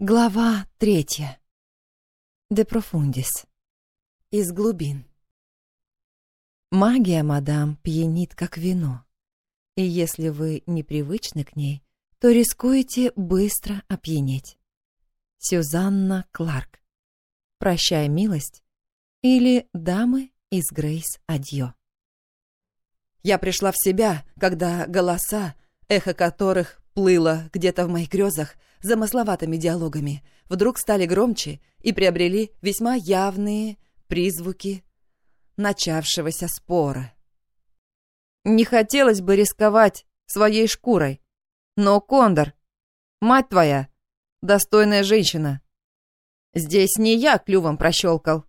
Глава третья. De profundis. Из глубин. Магия, мадам, пьянит как вино. И если вы непривычны к ней, то рискуете быстро опьянеть. Сюзанна Кларк. Прощай, милость. Или дамы из Грейс Адьё. Я пришла в себя, когда голоса, эхо которых плыло где-то в моих грезах, замысловатыми диалогами, вдруг стали громче и приобрели весьма явные призвуки начавшегося спора. Не хотелось бы рисковать своей шкурой, но Кондор, мать твоя, достойная женщина. Здесь не я клювом прощелкал.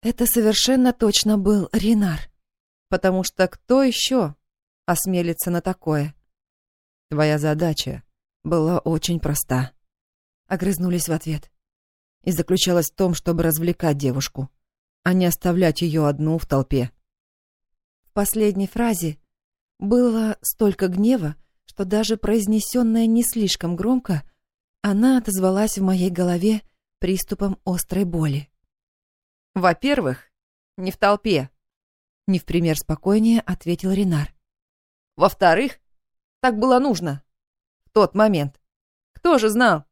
Это совершенно точно был Ринар, потому что кто еще осмелится на такое? Твоя задача была очень проста. Огрызнулись в ответ. И заключалась в том, чтобы развлекать девушку, а не оставлять ее одну в толпе. В последней фразе было столько гнева, что даже произнесенная не слишком громко, она отозвалась в моей голове приступом острой боли. «Во-первых, не в толпе», — не в пример спокойнее ответил Ренар. «Во-вторых, так было нужно тот момент. Кто же знал?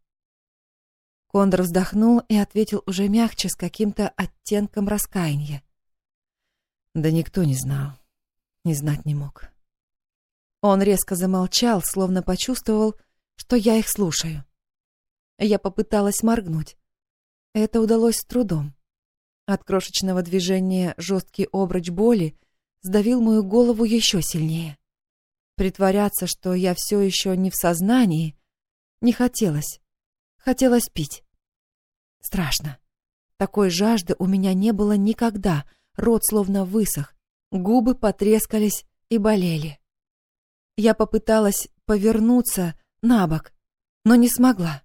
Кондор вздохнул и ответил уже мягче, с каким-то оттенком раскаяния. Да никто не знал. Не знать не мог. Он резко замолчал, словно почувствовал, что я их слушаю. Я попыталась моргнуть. Это удалось с трудом. От крошечного движения жесткий обруч боли сдавил мою голову еще сильнее. Притворяться, что я все еще не в сознании, не хотелось. Хотелось пить. Страшно. Такой жажды у меня не было никогда, рот словно высох, губы потрескались и болели. Я попыталась повернуться на бок, но не смогла.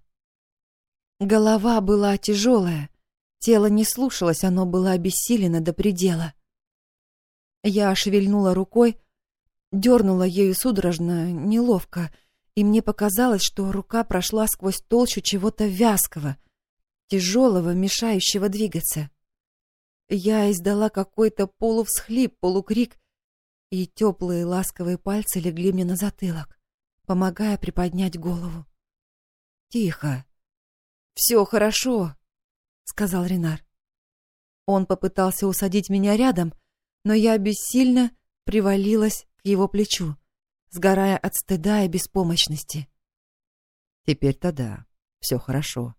Голова была тяжелая, тело не слушалось, оно было обессилено до предела. Я шевельнула рукой, дернула ею судорожно, неловко, и мне показалось, что рука прошла сквозь толщу чего-то вязкого, тяжелого, мешающего двигаться. Я издала какой-то полувсхлип, полукрик, и теплые ласковые пальцы легли мне на затылок, помогая приподнять голову. «Тихо. Все хорошо», — сказал Ренар. Он попытался усадить меня рядом, но я бессильно привалилась его плечу, сгорая от стыда и беспомощности. «Теперь-то да, все хорошо».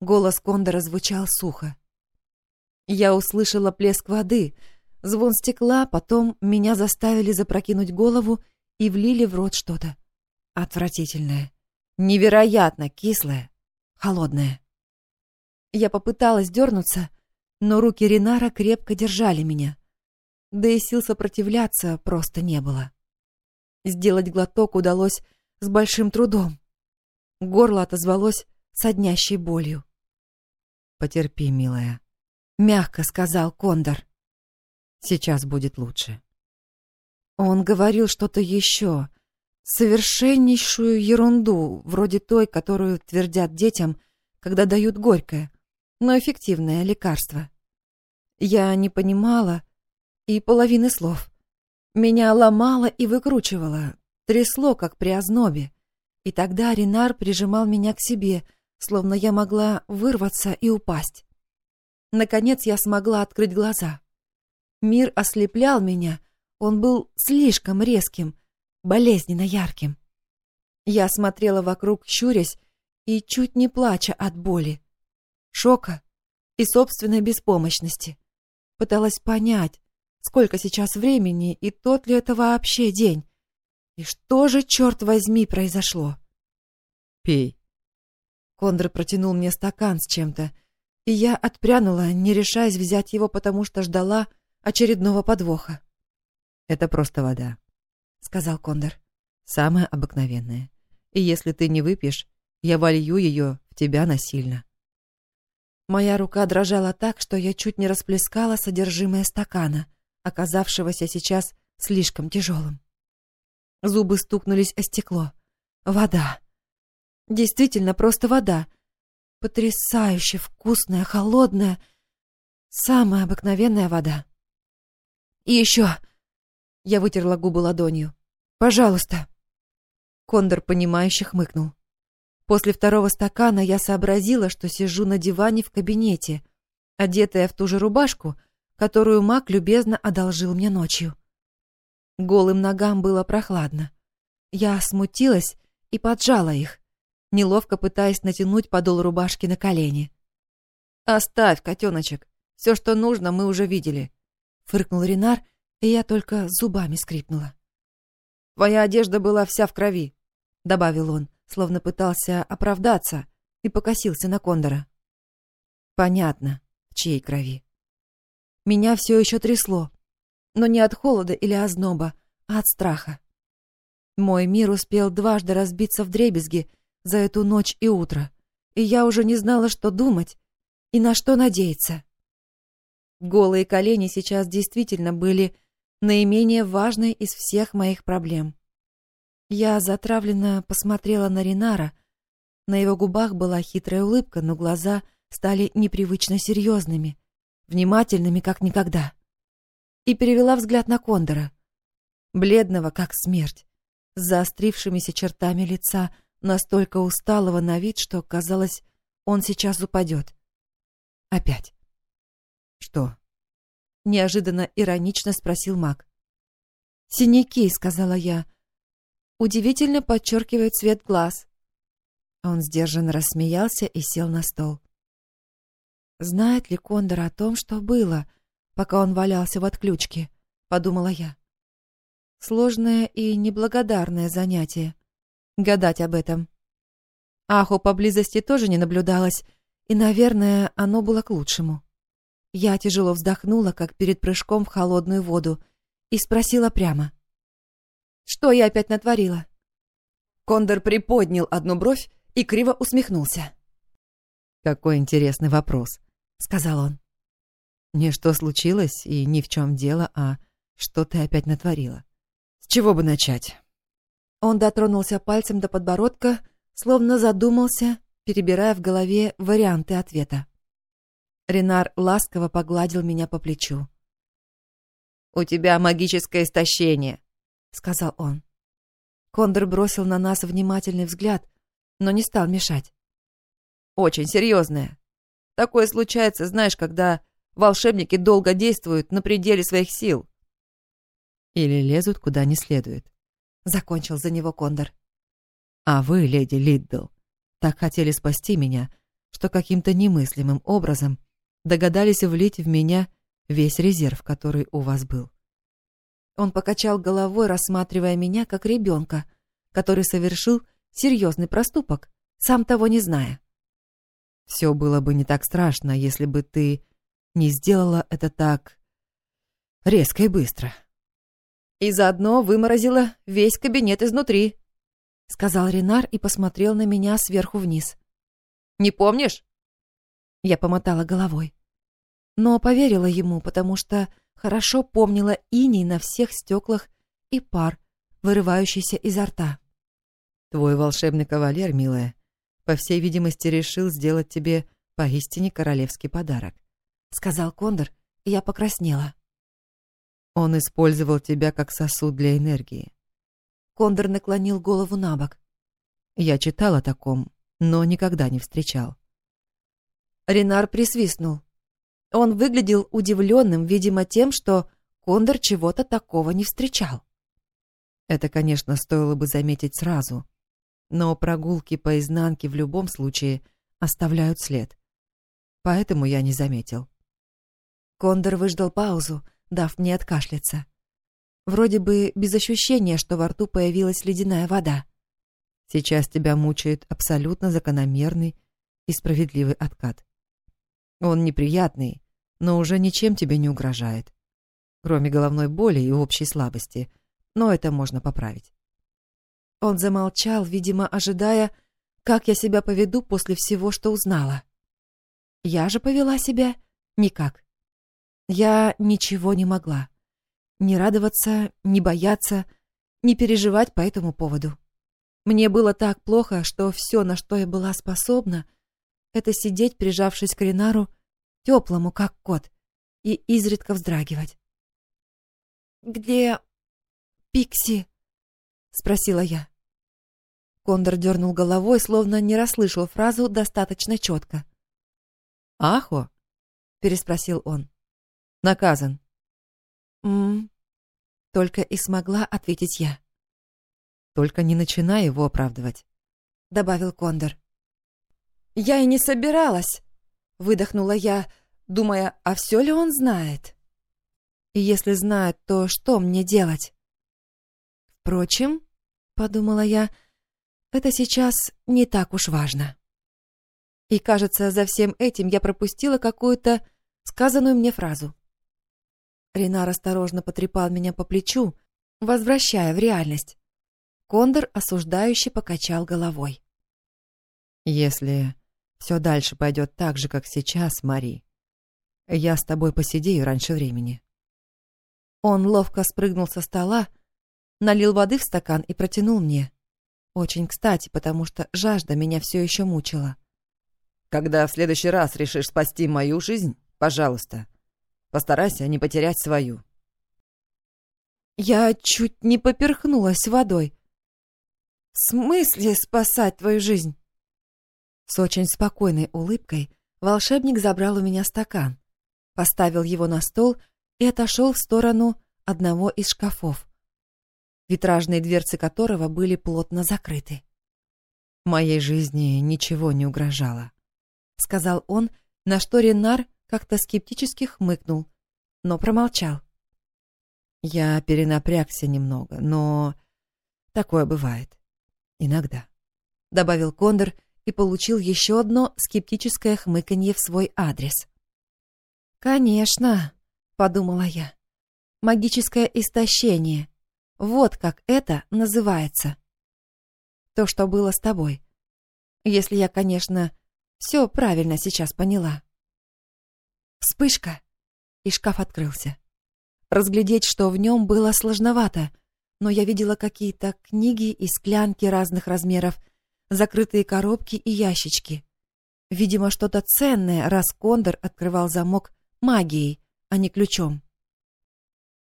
Голос Кондора звучал сухо. Я услышала плеск воды, звон стекла, потом меня заставили запрокинуть голову и влили в рот что-то. Отвратительное, невероятно кислое, холодное. Я попыталась дернуться, но руки Ринара крепко держали меня да и сил сопротивляться просто не было. Сделать глоток удалось с большим трудом. Горло отозвалось соднящей болью. «Потерпи, милая», — мягко сказал Кондор. «Сейчас будет лучше». Он говорил что-то еще, совершеннейшую ерунду, вроде той, которую твердят детям, когда дают горькое, но эффективное лекарство. Я не понимала, и половины слов. Меня ломало и выкручивало, трясло, как при ознобе. И тогда Ренар прижимал меня к себе, словно я могла вырваться и упасть. Наконец я смогла открыть глаза. Мир ослеплял меня, он был слишком резким, болезненно ярким. Я смотрела вокруг, щурясь и чуть не плача от боли, шока и собственной беспомощности. Пыталась понять, Сколько сейчас времени, и тот ли это вообще день? И что же, черт возьми, произошло? «Пей». Кондор протянул мне стакан с чем-то, и я отпрянула, не решаясь взять его, потому что ждала очередного подвоха. «Это просто вода», — сказал Кондор. «Самая обыкновенная. И если ты не выпьешь, я волью ее в тебя насильно». Моя рука дрожала так, что я чуть не расплескала содержимое стакана — оказавшегося сейчас слишком тяжелым. Зубы стукнулись о стекло. Вода. Действительно, просто вода. Потрясающе вкусная, холодная, самая обыкновенная вода. И еще... Я вытерла губы ладонью. «Пожалуйста». Кондор, понимающе хмыкнул. После второго стакана я сообразила, что сижу на диване в кабинете, одетая в ту же рубашку, которую маг любезно одолжил мне ночью. Голым ногам было прохладно. Я смутилась и поджала их, неловко пытаясь натянуть подол рубашки на колени. «Оставь, котеночек, все, что нужно, мы уже видели», — фыркнул Ренар, и я только зубами скрипнула. «Твоя одежда была вся в крови», — добавил он, словно пытался оправдаться, и покосился на Кондора. «Понятно, в чьей крови». Меня все еще трясло, но не от холода или озноба, а от страха. Мой мир успел дважды разбиться в дребезги за эту ночь и утро, и я уже не знала, что думать и на что надеяться. Голые колени сейчас действительно были наименее важной из всех моих проблем. Я затравленно посмотрела на Ринара. На его губах была хитрая улыбка, но глаза стали непривычно серьезными, внимательными, как никогда. И перевела взгляд на Кондора, бледного, как смерть с заострившимися чертами лица, настолько усталого на вид, что, казалось, он сейчас упадет. Опять. «Что?» — неожиданно иронично спросил маг. «Синяки», — сказала я. «Удивительно подчеркивает цвет глаз». Он сдержанно рассмеялся и сел на стол. «Знает ли Кондор о том, что было, пока он валялся в отключке?» — подумала я. Сложное и неблагодарное занятие. Гадать об этом. Аху поблизости тоже не наблюдалось, и, наверное, оно было к лучшему. Я тяжело вздохнула, как перед прыжком в холодную воду, и спросила прямо. «Что я опять натворила?» Кондор приподнял одну бровь и криво усмехнулся. «Какой интересный вопрос», — сказал он. «Не что случилось и ни в чем дело, а что ты опять натворила чего бы начать? Он дотронулся пальцем до подбородка, словно задумался, перебирая в голове варианты ответа. Ренар ласково погладил меня по плечу. «У тебя магическое истощение», — сказал он. Кондор бросил на нас внимательный взгляд, но не стал мешать. «Очень серьезное. Такое случается, знаешь, когда волшебники долго действуют на пределе своих сил. Или лезут куда не следует. Закончил за него Кондор. А вы, леди Лиддл, так хотели спасти меня, что каким-то немыслимым образом догадались влить в меня весь резерв, который у вас был. Он покачал головой, рассматривая меня как ребенка, который совершил серьезный проступок, сам того не зная. Все было бы не так страшно, если бы ты не сделала это так резко и быстро. И заодно выморозила весь кабинет изнутри», — сказал Ренар и посмотрел на меня сверху вниз. «Не помнишь?» Я помотала головой. Но поверила ему, потому что хорошо помнила иней на всех стеклах и пар, вырывающийся изо рта. «Твой волшебный кавалер, милая, по всей видимости, решил сделать тебе поистине королевский подарок», — сказал Кондор, и я покраснела. Он использовал тебя как сосуд для энергии. Кондор наклонил голову на бок. Я читал о таком, но никогда не встречал. Ренар присвистнул. Он выглядел удивленным, видимо, тем, что Кондор чего-то такого не встречал. Это, конечно, стоило бы заметить сразу, но прогулки по изнанке в любом случае оставляют след. Поэтому я не заметил. Кондор выждал паузу, дав мне откашляться. Вроде бы без ощущения, что во рту появилась ледяная вода. Сейчас тебя мучает абсолютно закономерный и справедливый откат. Он неприятный, но уже ничем тебе не угрожает. Кроме головной боли и общей слабости, но это можно поправить. Он замолчал, видимо, ожидая, как я себя поведу после всего, что узнала. Я же повела себя никак. Я ничего не могла. Не радоваться, не бояться, не переживать по этому поводу. Мне было так плохо, что все, на что я была способна, это сидеть, прижавшись к Ренару, теплому, как кот, и изредка вздрагивать. «Где Пикси?» — спросила я. Кондор дернул головой, словно не расслышал фразу достаточно четко. «Ахо?» — переспросил он. «Наказан». «М-м-м», только и смогла ответить я. «Только не начинай его оправдывать», — добавил Кондор. «Я и не собиралась», — выдохнула я, думая, а все ли он знает? И если знает, то что мне делать? Впрочем, — подумала я, — это сейчас не так уж важно. И, кажется, за всем этим я пропустила какую-то сказанную мне фразу. Ренар осторожно потрепал меня по плечу, возвращая в реальность. Кондор осуждающе покачал головой. «Если все дальше пойдет так же, как сейчас, Мари, я с тобой посидею раньше времени». Он ловко спрыгнул со стола, налил воды в стакан и протянул мне. Очень кстати, потому что жажда меня все еще мучила. «Когда в следующий раз решишь спасти мою жизнь, пожалуйста, постарайся не потерять свою». Я чуть не поперхнулась водой. «В смысле спасать твою жизнь?» С очень спокойной улыбкой волшебник забрал у меня стакан, поставил его на стол и отошел в сторону одного из шкафов, витражные дверцы которого были плотно закрыты. «Моей жизни ничего не угрожало», — сказал он, на что Ренар как-то скептически хмыкнул, но промолчал. «Я перенапрягся немного, но такое бывает. Иногда», — добавил Кондор, — и получил еще одно скептическое хмыканье в свой адрес. «Конечно», — подумала я, — «магическое истощение. Вот как это называется. То, что было с тобой. Если я, конечно, все правильно сейчас поняла». Вспышка, и шкаф открылся. Разглядеть, что в нем было сложновато, но я видела какие-то книги и склянки разных размеров, закрытые коробки и ящички. Видимо, что-то ценное, раз Кондор открывал замок магией, а не ключом.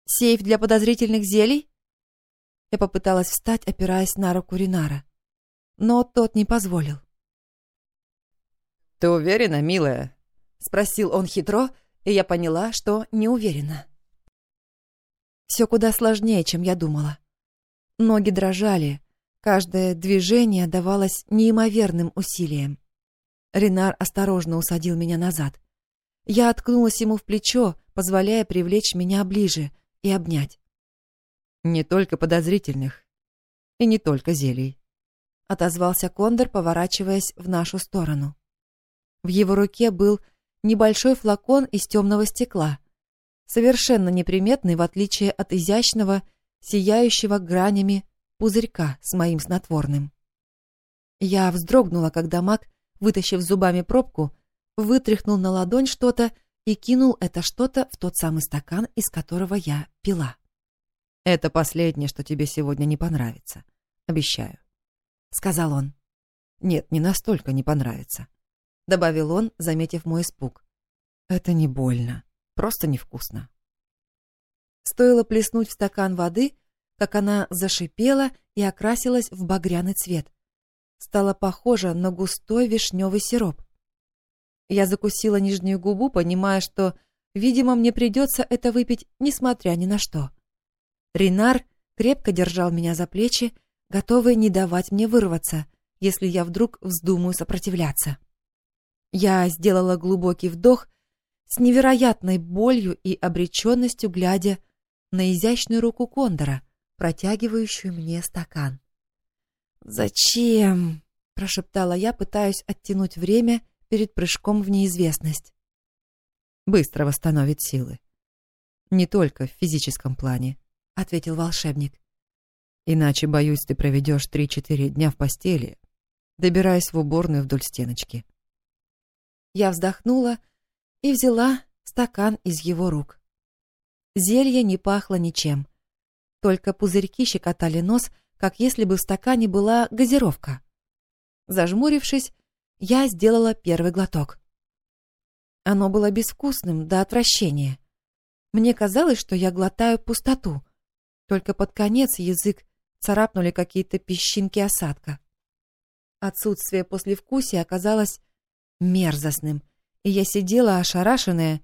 «Сейф для подозрительных зелий?» Я попыталась встать, опираясь на руку Ринара, но тот не позволил. «Ты уверена, милая?» — спросил он хитро, и я поняла, что не уверена. Все куда сложнее, чем я думала. Ноги дрожали, Каждое движение давалось неимоверным усилием. Ренар осторожно усадил меня назад. Я откнулась ему в плечо, позволяя привлечь меня ближе и обнять. «Не только подозрительных. И не только зелий», — отозвался Кондор, поворачиваясь в нашу сторону. В его руке был небольшой флакон из темного стекла, совершенно неприметный, в отличие от изящного, сияющего гранями пузырька с моим снотворным. Я вздрогнула, когда маг, вытащив зубами пробку, вытряхнул на ладонь что-то и кинул это что-то в тот самый стакан, из которого я пила. «Это последнее, что тебе сегодня не понравится. Обещаю», — сказал он. «Нет, не настолько не понравится», — добавил он, заметив мой испуг. «Это не больно, просто невкусно». Стоило плеснуть в стакан воды, как она зашипела и окрасилась в багряный цвет. Стала похожа на густой вишневый сироп. Я закусила нижнюю губу, понимая, что, видимо, мне придется это выпить, несмотря ни на что. Ринар крепко держал меня за плечи, готовый не давать мне вырваться, если я вдруг вздумаю сопротивляться. Я сделала глубокий вдох, с невероятной болью и обреченностью глядя на изящную руку Кондора, протягивающую мне стакан. «Зачем?» — прошептала я, пытаясь оттянуть время перед прыжком в неизвестность. «Быстро восстановит силы. Не только в физическом плане», — ответил волшебник. «Иначе, боюсь, ты проведешь три-четыре дня в постели, добираясь в уборную вдоль стеночки». Я вздохнула и взяла стакан из его рук. Зелье не пахло ничем — только пузырьки щекотали нос, как если бы в стакане была газировка. Зажмурившись, я сделала первый глоток. Оно было безвкусным до отвращения. Мне казалось, что я глотаю пустоту. Только под конец язык царапнули какие-то песчинки осадка. Отсутствие послевкусия оказалось мерзостным, и я сидела ошарашенная,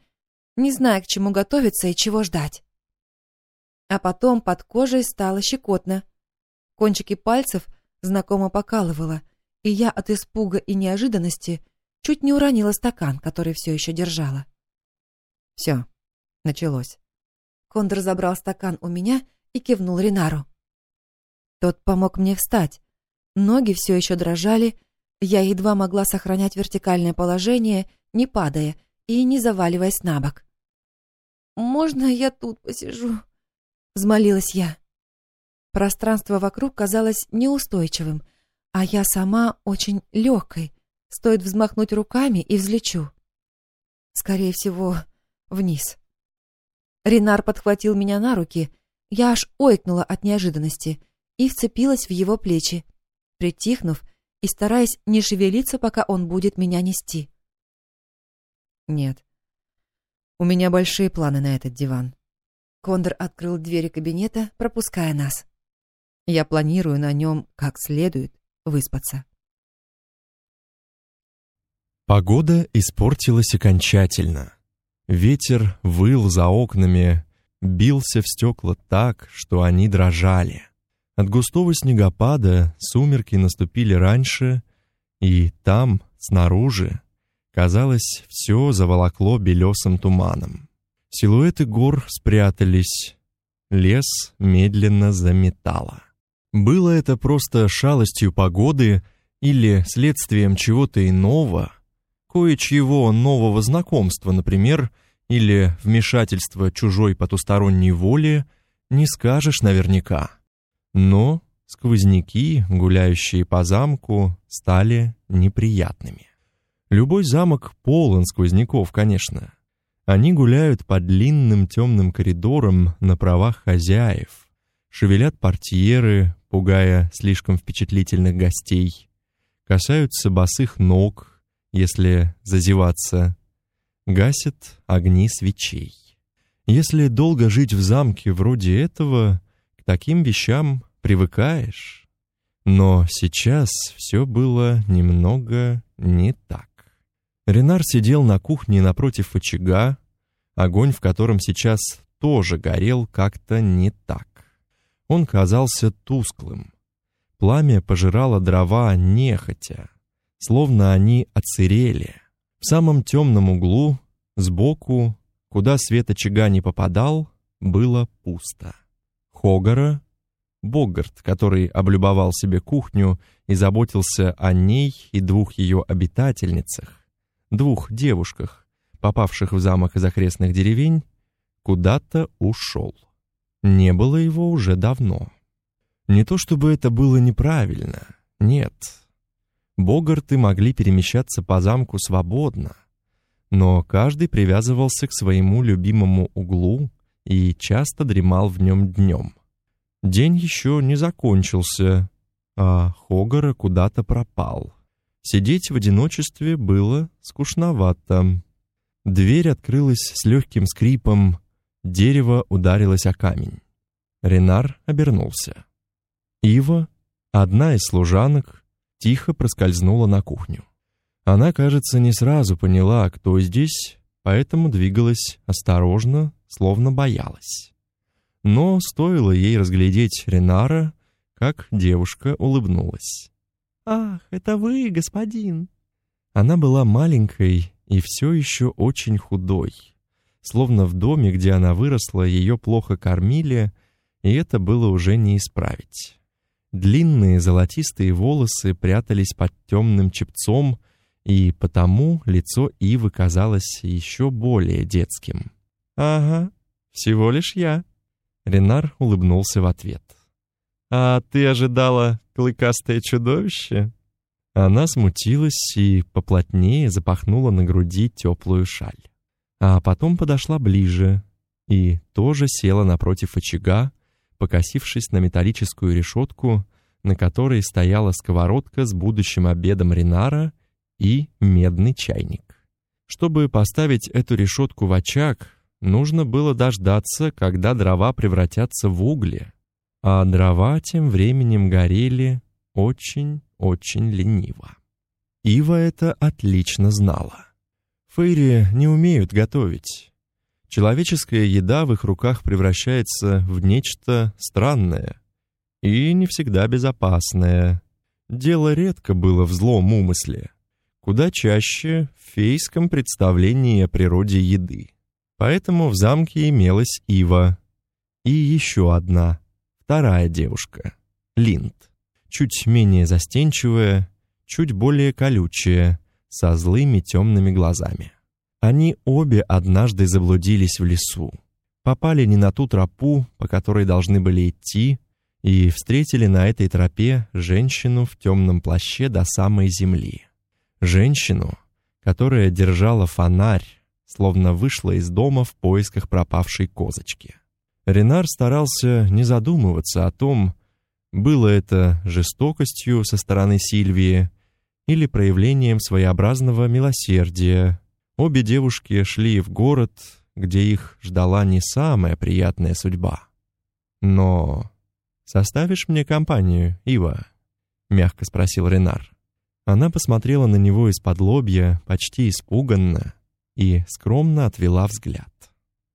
не зная, к чему готовиться и чего ждать. А потом под кожей стало щекотно. Кончики пальцев знакомо покалывало, и я от испуга и неожиданности чуть не уронила стакан, который все еще держала. Все, началось. Кондор забрал стакан у меня и кивнул Ринару. Тот помог мне встать. Ноги все еще дрожали, я едва могла сохранять вертикальное положение, не падая и не заваливаясь на бок. «Можно я тут посижу?» — взмолилась я. Пространство вокруг казалось неустойчивым, а я сама очень легкой. Стоит взмахнуть руками и взлечу. Скорее всего, вниз. Ренар подхватил меня на руки, я аж ойкнула от неожиданности и вцепилась в его плечи, притихнув и стараясь не шевелиться, пока он будет меня нести. Нет. У меня большие планы на этот диван. Кондор открыл двери кабинета, пропуская нас. Я планирую на нем как следует выспаться. Погода испортилась окончательно. Ветер выл за окнами, бился в стекла так, что они дрожали. От густого снегопада сумерки наступили раньше, и там, снаружи, казалось, все заволокло белесым туманом. Силуэты гор спрятались, лес медленно заметало. Было это просто шалостью погоды или следствием чего-то иного, кое-чьего нового знакомства, например, или вмешательства чужой потусторонней воли, не скажешь наверняка. Но сквозняки, гуляющие по замку, стали неприятными. Любой замок полон сквозняков, конечно. Они гуляют по длинным темным коридорам на правах хозяев, шевелят портьеры, пугая слишком впечатлительных гостей, касаются босых ног, если зазеваться, гасят огни свечей. Если долго жить в замке вроде этого, к таким вещам привыкаешь. Но сейчас все было немного не так. Ренар сидел на кухне напротив очага, огонь в котором сейчас тоже горел как-то не так. Он казался тусклым. Пламя пожирало дрова нехотя, словно они оцерели. В самом темном углу, сбоку, куда свет очага не попадал, было пусто. Хогара Богарт, который облюбовал себе кухню и заботился о ней и двух ее обитательницах, двух девушках, попавших в замок из окрестных деревень, куда-то ушел. Не было его уже давно. Не то чтобы это было неправильно, нет. Богарты могли перемещаться по замку свободно, но каждый привязывался к своему любимому углу и часто дремал в нем днем. День еще не закончился, а Хогара куда-то пропал. Сидеть в одиночестве было скучновато. Дверь открылась с легким скрипом, дерево ударилось о камень. Ренар обернулся. Ива, одна из служанок, тихо проскользнула на кухню. Она, кажется, не сразу поняла, кто здесь, поэтому двигалась осторожно, словно боялась. Но стоило ей разглядеть Ренара, как девушка улыбнулась. «Ах, это вы, господин!» Она была маленькой и все еще очень худой. Словно в доме, где она выросла, ее плохо кормили, и это было уже не исправить. Длинные золотистые волосы прятались под темным чепцом, и потому лицо Ивы казалось еще более детским. «Ага, всего лишь я», Ренар улыбнулся в ответ. «А ты ожидала клыкастое чудовище?» Она смутилась и поплотнее запахнула на груди теплую шаль. А потом подошла ближе и тоже села напротив очага, покосившись на металлическую решетку, на которой стояла сковородка с будущим обедом Ринара и медный чайник. Чтобы поставить эту решетку в очаг, нужно было дождаться, когда дрова превратятся в угли, а дрова тем временем горели очень-очень лениво. Ива это отлично знала. Фейри не умеют готовить. Человеческая еда в их руках превращается в нечто странное и не всегда безопасное. Дело редко было в злом умысле, куда чаще в фейском представлении о природе еды. Поэтому в замке имелась Ива и еще одна, вторая девушка, Линд, чуть менее застенчивая, чуть более колючая, со злыми темными глазами. Они обе однажды заблудились в лесу, попали не на ту тропу, по которой должны были идти, и встретили на этой тропе женщину в темном плаще до самой земли. Женщину, которая держала фонарь, словно вышла из дома в поисках пропавшей козочки. Ренар старался не задумываться о том, было это жестокостью со стороны Сильвии или проявлением своеобразного милосердия. Обе девушки шли в город, где их ждала не самая приятная судьба. Но составишь мне компанию, Ива? мягко спросил Ренар. Она посмотрела на него из-под лобья, почти испуганно, и скромно отвела взгляд.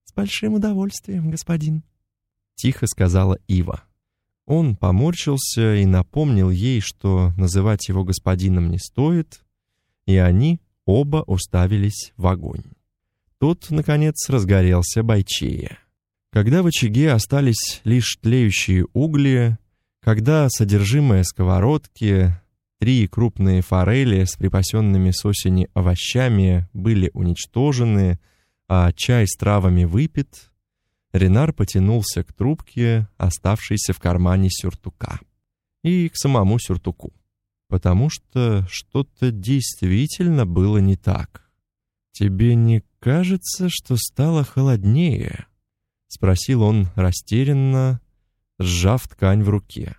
С большим удовольствием, господин, тихо сказала Ива. Он поморщился и напомнил ей, что называть его господином не стоит, и они оба уставились в огонь. Тот, наконец, разгорелся бойчее. Когда в очаге остались лишь тлеющие угли, когда содержимое сковородки, три крупные форели с припасенными с осени овощами были уничтожены, а чай с травами выпит, Ренар потянулся к трубке, оставшейся в кармане сюртука, и к самому сюртуку, потому что что-то действительно было не так. Тебе не кажется, что стало холоднее? спросил он растерянно, сжав ткань в руке.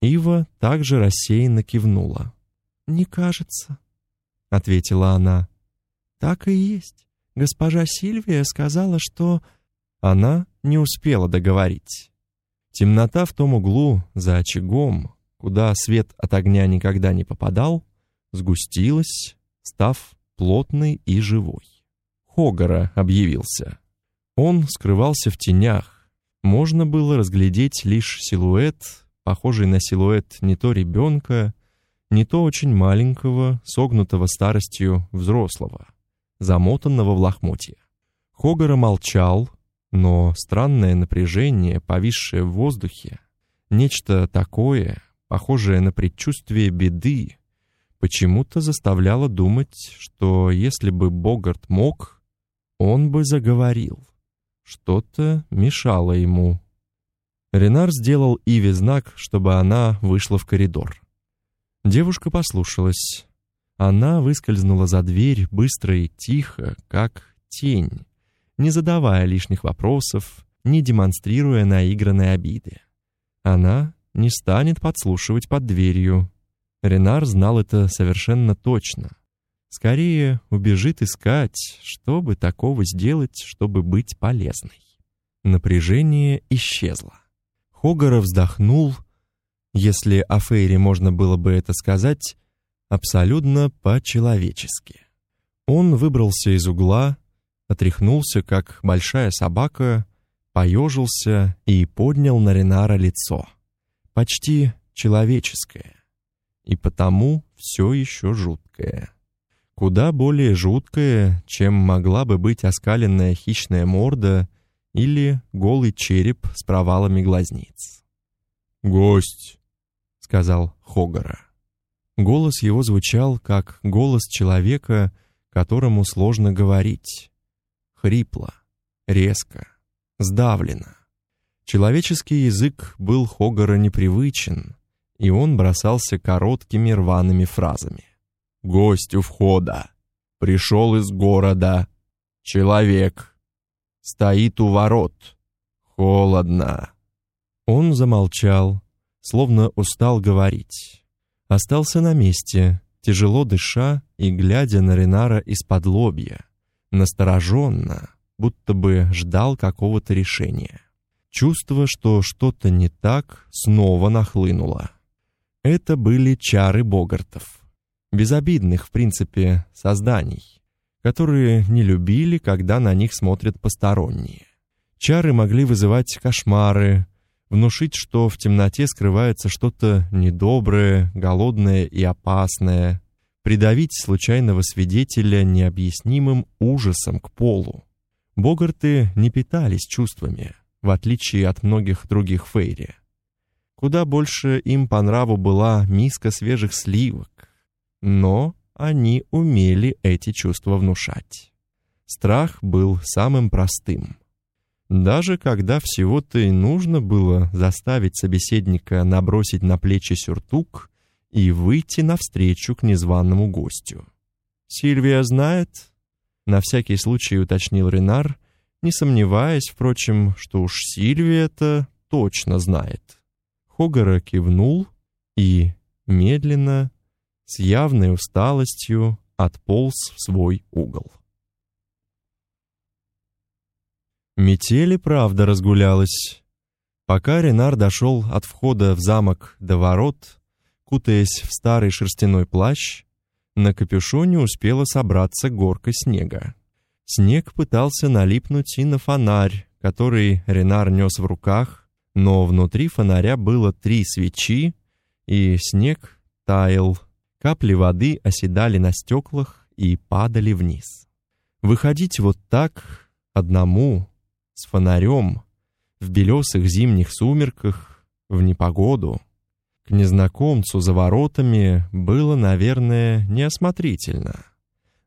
Ива также рассеянно кивнула. Не кажется, ответила она. Так и есть. Госпожа Сильвия сказала, что она не успела договорить. Темнота в том углу за очагом, куда свет от огня никогда не попадал, сгустилась, став плотной и живой. Хогара объявился. Он скрывался в тенях. Можно было разглядеть лишь силуэт, похожий на силуэт не то ребенка, не то очень маленького, согнутого старостью взрослого, замотанного в лохмотья. Хогара молчал, но странное напряжение, повисшее в воздухе, нечто такое, похожее на предчувствие беды, почему-то заставляло думать, что если бы Богарт мог, он бы заговорил. Что-то мешало ему. Ренар сделал Иве знак, чтобы она вышла в коридор. Девушка послушалась. Она выскользнула за дверь быстро и тихо, как тень, не задавая лишних вопросов, не демонстрируя наигранной обиды. Она не станет подслушивать под дверью. Ренар знал это совершенно точно. Скорее убежит искать, чтобы такого сделать, чтобы быть полезной. Напряжение исчезло. Хогара вздохнул, если о Фейре можно было бы это сказать, абсолютно по-человечески. Он выбрался из угла, отряхнулся, как большая собака, поежился и поднял на Ренара лицо, почти человеческое, и потому все еще жуткое. Куда более жуткое, чем могла бы быть оскаленная хищная морда или голый череп с провалами глазниц. «Гость», — сказал Хогара. Голос его звучал, как голос человека, которому сложно говорить, хрипло, резко, сдавленно. Человеческий язык был Хогара непривычен, и он бросался короткими рваными фразами. «Гость у входа! Пришел из города! Человек! Стоит у ворот! Холодно! Он замолчал, словно устал говорить. Остался на месте, тяжело дыша и глядя на Ренара из-под лобья, настороженно, будто бы ждал какого-то решения. Чувство, что что-то не так, снова нахлынуло. Это были чары Богартов, безобидных, в принципе, созданий, которые не любили, когда на них смотрят посторонние. Чары могли вызывать кошмары, внушить, что в темноте скрывается что-то недоброе, голодное и опасное, придавить случайного свидетеля необъяснимым ужасом к полу. Богарты не питались чувствами, в отличие от многих других фейри. Куда больше им по нраву была миска свежих сливок, но они умели эти чувства внушать. Страх был самым простым — даже когда всего-то и нужно было заставить собеседника набросить на плечи сюртук и выйти навстречу к незваному гостю. «Сильвия знает?» — на всякий случай уточнил Ренар, не сомневаясь, впрочем, что уж Сильвия это точно знает. Хогара кивнул и, медленно, с явной усталостью, отполз в свой угол. Метель и правда разгулялась. Пока Ренар дошел от входа в замок до ворот, кутаясь в старый шерстяной плащ, на капюшоне успела собраться горка снега. Снег пытался налипнуть и на фонарь, который Ренар нес в руках, но внутри фонаря было три свечи, и снег таял. Капли воды оседали на стеклах и падали вниз. Выходить вот так одному с фонарем, в белесых зимних сумерках, в непогоду. К незнакомцу за воротами было, наверное, неосмотрительно.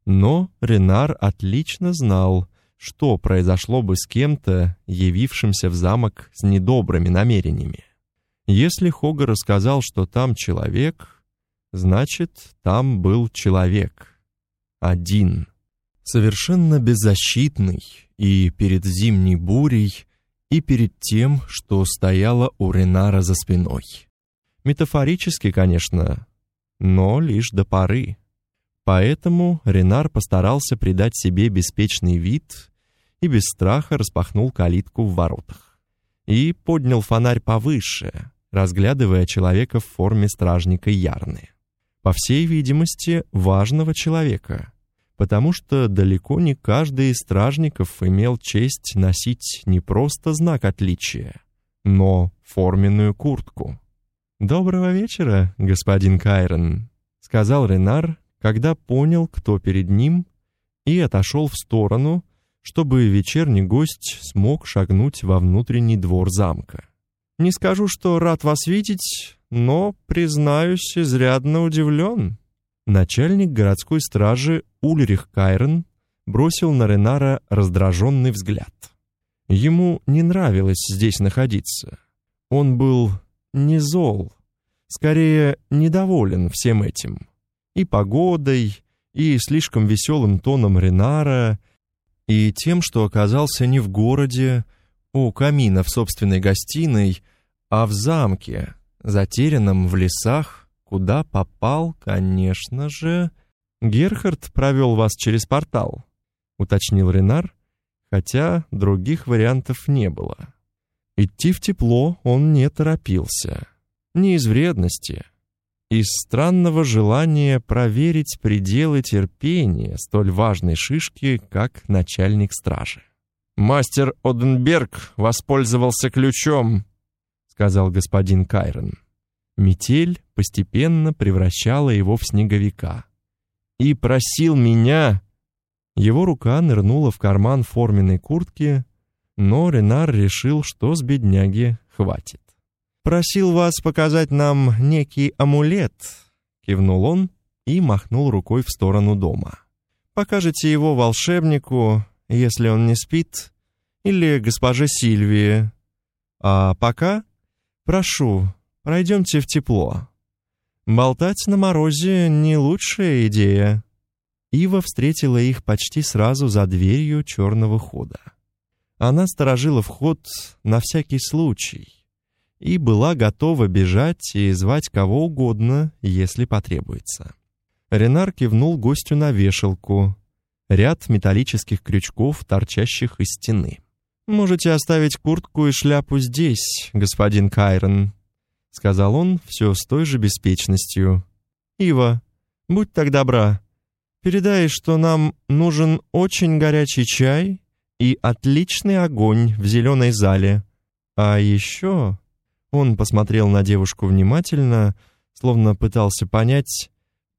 Но Ренар отлично знал, что произошло бы с кем-то, явившимся в замок с недобрыми намерениями. Если Хога рассказал, что там человек, значит, там был человек. Один совершенно беззащитный и перед зимней бурей, и перед тем, что стояло у Ренара за спиной. Метафорически, конечно, но лишь до поры. Поэтому Ренар постарался придать себе беспечный вид и без страха распахнул калитку в воротах. И поднял фонарь повыше, разглядывая человека в форме стражника Ярны. По всей видимости, важного человека — потому что далеко не каждый из стражников имел честь носить не просто знак отличия, но форменную куртку. «Доброго вечера, господин Кайрон», — сказал Ренар, когда понял, кто перед ним, и отошел в сторону, чтобы вечерний гость смог шагнуть во внутренний двор замка. «Не скажу, что рад вас видеть, но, признаюсь, изрядно удивлен». Начальник городской стражи Ульрих Кайрен бросил на Ренара раздраженный взгляд. Ему не нравилось здесь находиться. Он был не зол, скорее недоволен всем этим. И погодой, и слишком веселым тоном Ренара, и тем, что оказался не в городе, у камина в собственной гостиной, а в замке, затерянном в лесах, куда попал, конечно же, Герхард провел вас через портал, уточнил Ренар, хотя других вариантов не было. Идти в тепло он не торопился, не из вредности, из странного желания проверить пределы терпения столь важной шишки, как начальник стражи. Мастер Оденберг воспользовался ключом, сказал господин Кайрон. Метель постепенно превращала его в снеговика и просил меня...» Его рука нырнула в карман форменной куртки, но Ренар решил, что с бедняги хватит. «Просил вас показать нам некий амулет», — кивнул он и махнул рукой в сторону дома. «Покажете его волшебнику, если он не спит, или госпоже Сильвии. А пока, прошу, пройдемте в тепло». Болтать на морозе не лучшая идея. Ива встретила их почти сразу за дверью черного хода. Она сторожила вход на всякий случай и была готова бежать и звать кого угодно, если потребуется. Ренар кивнул гостю на вешалку, ряд металлических крючков, торчащих из стены. «Можете оставить куртку и шляпу здесь, господин Кайрон», — сказал он все с той же беспечностью. «Ива, будь так добра, передай, что нам нужен очень горячий чай и отличный огонь в зеленой зале. А еще...» Он посмотрел на девушку внимательно, словно пытался понять,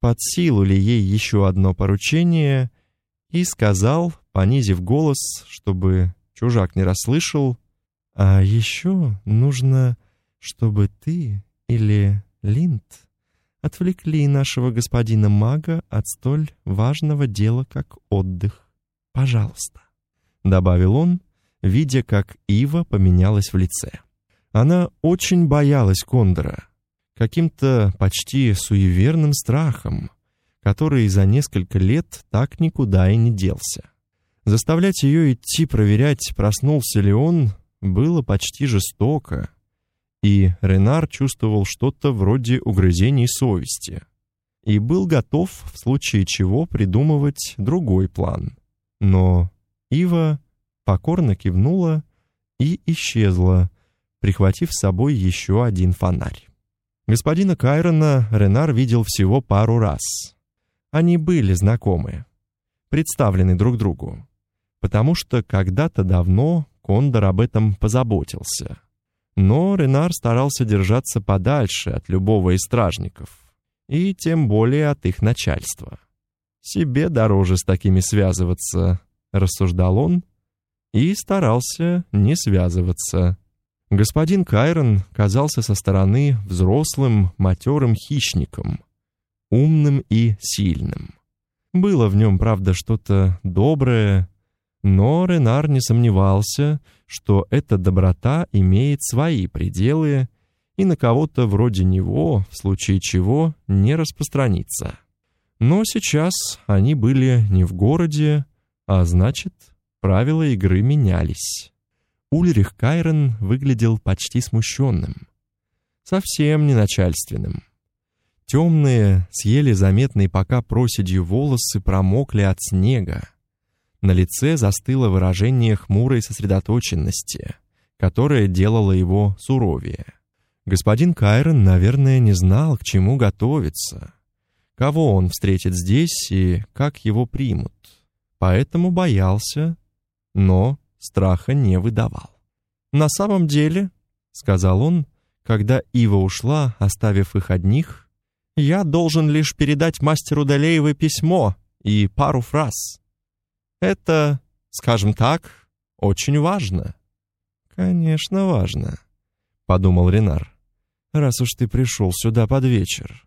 под силу ли ей еще одно поручение, и сказал, понизив голос, чтобы чужак не расслышал, «А еще нужно, чтобы ты или Линд отвлекли нашего господина мага от столь важного дела, как отдых. Пожалуйста», — добавил он, видя, как Ива поменялась в лице. Она очень боялась Кондора, каким-то почти суеверным страхом, который за несколько лет так никуда и не делся. Заставлять ее идти проверять, проснулся ли он, было почти жестоко, и Ренар чувствовал что-то вроде угрызений совести и был готов в случае чего придумывать другой план. Но Ива покорно кивнула и исчезла, прихватив с собой еще один фонарь. Господина Кайрона Ренар видел всего пару раз. Они были знакомы, представлены друг другу, потому что когда-то давно Кондор об этом позаботился. Но Ренар старался держаться подальше от любого из стражников, и тем более от их начальства. Себе дороже с такими связываться, рассуждал он, и старался не связываться. Господин Кайрон казался со стороны взрослым, матерым хищником, умным и сильным. Было в нем, правда, что-то доброе, но Ренар не сомневался, что эта доброта имеет свои пределы и на кого-то вроде него, в случае чего, не распространится. Но сейчас они были не в городе, а значит, правила игры менялись. Ульрих Кайрен выглядел почти смущенным. Совсем не начальственным. Темные, съели заметные пока проседью волосы промокли от снега. На лице застыло выражение хмурой сосредоточенности, которое делало его суровее. Господин Кайрен, наверное, не знал, к чему готовиться, кого он встретит здесь и как его примут. Поэтому боялся, но страха не выдавал. «На самом деле», — сказал он, когда Ива ушла, оставив их одних, «я должен лишь передать мастеру Далеевой письмо и пару фраз. Это, скажем так, очень важно». «Конечно, важно», — подумал Ренар, «раз уж ты пришел сюда под вечер.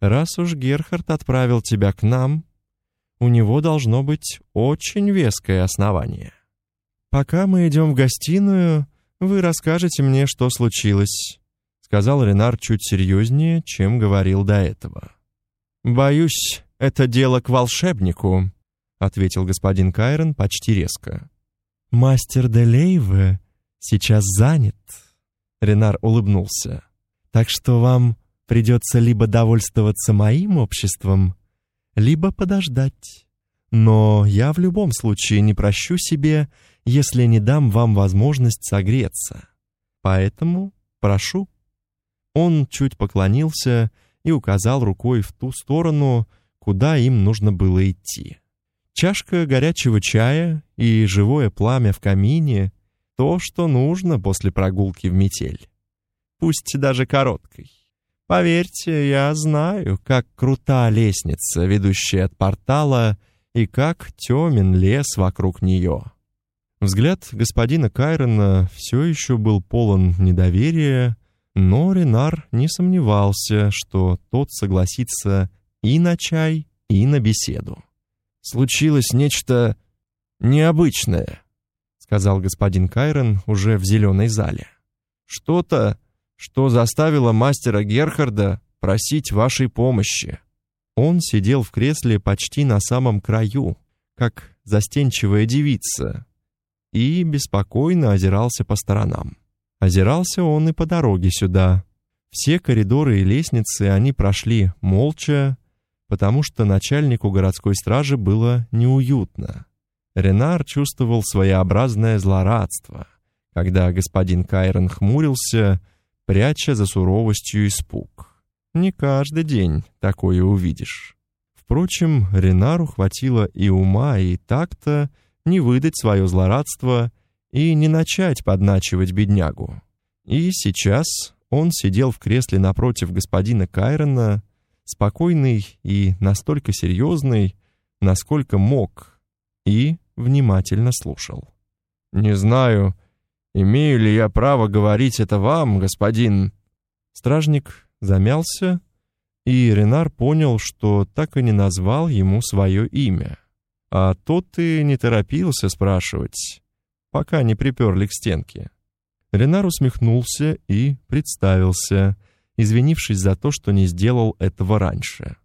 Раз уж Герхард отправил тебя к нам, у него должно быть очень веское основание». «Пока мы идем в гостиную, вы расскажете мне, что случилось», — сказал Ренар чуть серьезнее, чем говорил до этого. «Боюсь, это дело к волшебнику», — ответил господин Кайрон почти резко. «Мастер Делейве сейчас занят», — Ренар улыбнулся. «Так что вам придется либо довольствоваться моим обществом, либо подождать. Но я в любом случае не прощу себе если не дам вам возможность согреться. Поэтому прошу». Он чуть поклонился и указал рукой в ту сторону, куда им нужно было идти. Чашка горячего чая и живое пламя в камине — то, что нужно после прогулки в метель. Пусть даже короткой. Поверьте, я знаю, как крута лестница, ведущая от портала, и как темен лес вокруг нее. Взгляд господина Кайрона все еще был полон недоверия, но Ренар не сомневался, что тот согласится и на чай, и на беседу. «Случилось нечто необычное», — сказал господин Кайрон уже в зеленой зале. «Что-то, что заставило мастера Герхарда просить вашей помощи». Он сидел в кресле почти на самом краю, как застенчивая девица, и беспокойно озирался по сторонам. Озирался он и по дороге сюда. Все коридоры и лестницы они прошли молча, потому что начальнику городской стражи было неуютно. Ренар чувствовал своеобразное злорадство, когда господин Кайрон хмурился, пряча за суровостью испуг. Не каждый день такое увидишь. Впрочем, Ренару хватило и ума, и такта не выдать свое злорадство и не начать подначивать беднягу. И сейчас он сидел в кресле напротив господина Кайрона, спокойный и настолько серьезный, насколько мог, и внимательно слушал. «Не знаю, имею ли я право говорить это вам, господин...» Стражник замялся, и Ренар понял, что так и не назвал ему свое имя. А тот и не торопился спрашивать, пока не приперли к стенке. Ренар усмехнулся и представился, извинившись за то, что не сделал этого раньше.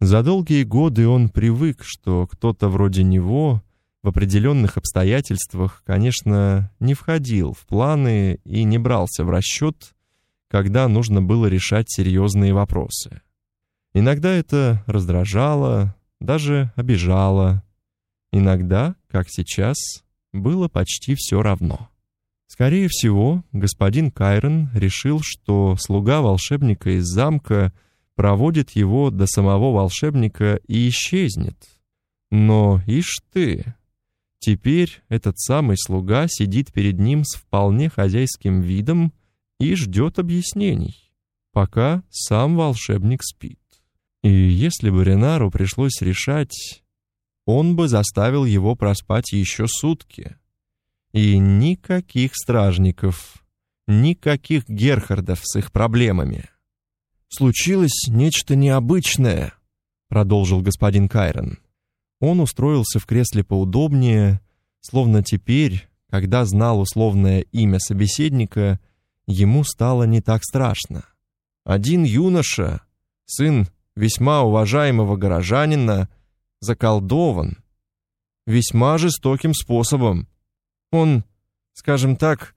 За долгие годы он привык, что кто-то вроде него в определенных обстоятельствах, конечно, не входил в планы и не брался в расчет, когда нужно было решать серьезные вопросы. Иногда это раздражало, даже обижало. Иногда, как сейчас, было почти все равно. Скорее всего, господин Кайрон решил, что слуга волшебника из замка проводит его до самого волшебника и исчезнет. Но ишь ты, теперь этот самый слуга сидит перед ним с вполне хозяйским видом и ждет объяснений, пока сам волшебник спит. И если бы Ренару пришлось решать, он бы заставил его проспать еще сутки. И никаких стражников, никаких Герхардов с их проблемами. Случилось нечто необычное, продолжил господин Кайрон. Он устроился в кресле поудобнее, словно теперь, когда знал условное имя собеседника, ему стало не так страшно. Один юноша, сын весьма уважаемого горожанина, заколдован весьма жестоким способом. Он, скажем так,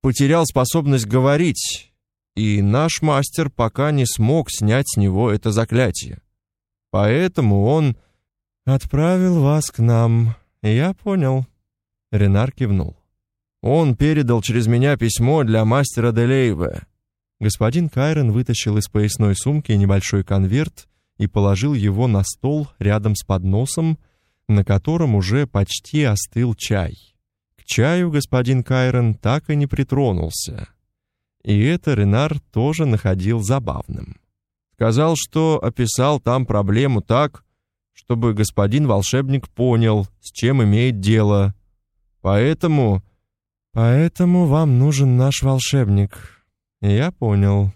потерял способность говорить, и наш мастер пока не смог снять с него это заклятие. Поэтому он отправил вас к нам. Я понял. Ренар кивнул. Он передал через меня письмо для мастера Делейве. Господин Кайрон вытащил из поясной сумки небольшой конверт и положил его на стол рядом с подносом, на котором уже почти остыл чай чаю господин Кайрон так и не притронулся. И это Ренар тоже находил забавным. Сказал, что описал там проблему так, чтобы господин волшебник понял, с чем имеет дело. Поэтому... Поэтому вам нужен наш волшебник. Я понял.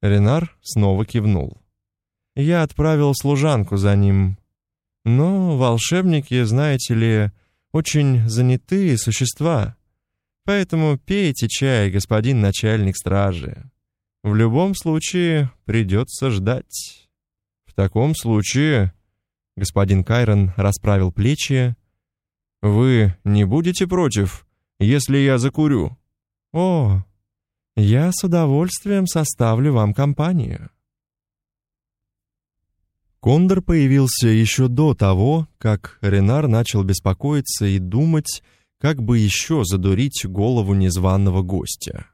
Ренар снова кивнул. Я отправил служанку за ним. Но волшебники, знаете ли, очень занятые существа. Поэтому пейте чай, господин начальник стражи. В любом случае придется ждать. В таком случае, господин Кайрон расправил плечи, вы не будете против, если я закурю? О, я с удовольствием составлю вам компанию. Кондор появился еще до того, как Ренар начал беспокоиться и думать, как бы еще задурить голову незваного гостя.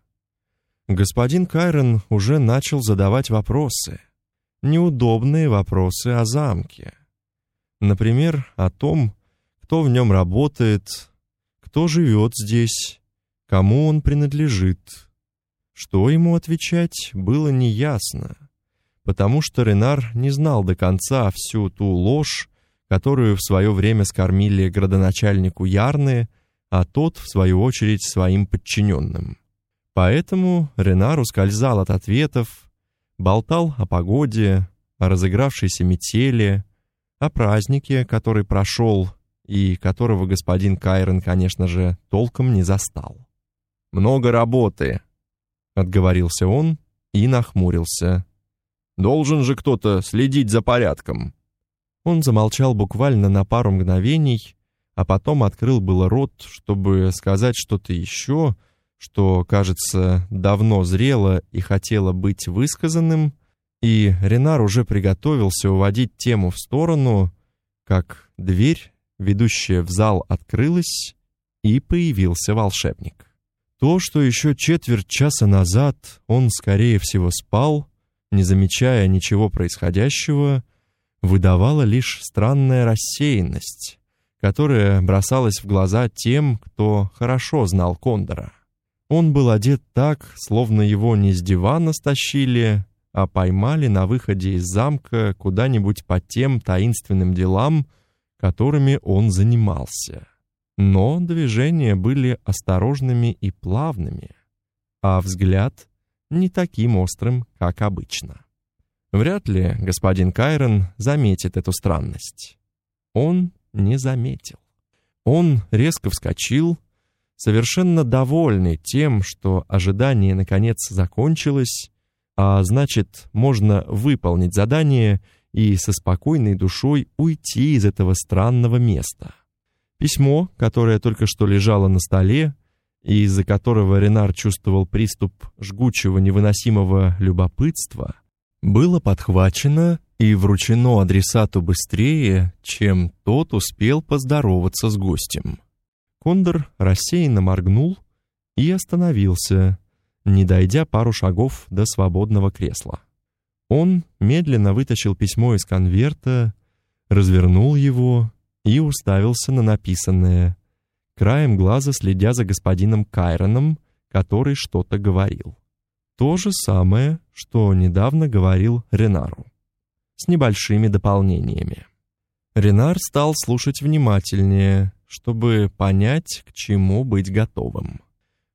Господин Кайрон уже начал задавать вопросы, неудобные вопросы о замке. Например, о том, кто в нем работает, кто живет здесь, кому он принадлежит. Что ему отвечать, было неясно потому что Ренар не знал до конца всю ту ложь, которую в свое время скормили градоначальнику Ярны, а тот, в свою очередь, своим подчиненным. Поэтому Ренар ускользал от ответов, болтал о погоде, о разыгравшейся метели, о празднике, который прошел и которого господин Кайрон, конечно же, толком не застал. «Много работы», — отговорился он и нахмурился. Должен же кто-то следить за порядком. Он замолчал буквально на пару мгновений, а потом открыл было рот, чтобы сказать что-то еще, что, кажется, давно зрело и хотело быть высказанным, и Ренар уже приготовился уводить тему в сторону, как дверь, ведущая в зал, открылась, и появился волшебник. То, что еще четверть часа назад он, скорее всего, спал, не замечая ничего происходящего, выдавало лишь странная рассеянность, которая бросалась в глаза тем, кто хорошо знал Кондора. Он был одет так, словно его не с дивана стащили, а поймали на выходе из замка куда-нибудь по тем таинственным делам, которыми он занимался. Но движения были осторожными и плавными, а взгляд не таким острым, как обычно. Вряд ли господин Кайрон заметит эту странность. Он не заметил. Он резко вскочил, совершенно довольный тем, что ожидание наконец закончилось, а значит, можно выполнить задание и со спокойной душой уйти из этого странного места. Письмо, которое только что лежало на столе, и из-за которого Ренар чувствовал приступ жгучего невыносимого любопытства, было подхвачено и вручено адресату быстрее, чем тот успел поздороваться с гостем. Кондор рассеянно моргнул и остановился, не дойдя пару шагов до свободного кресла. Он медленно вытащил письмо из конверта, развернул его и уставился на написанное, краем глаза следя за господином Кайроном, который что-то говорил. То же самое, что недавно говорил Ренару, с небольшими дополнениями. Ренар стал слушать внимательнее, чтобы понять, к чему быть готовым.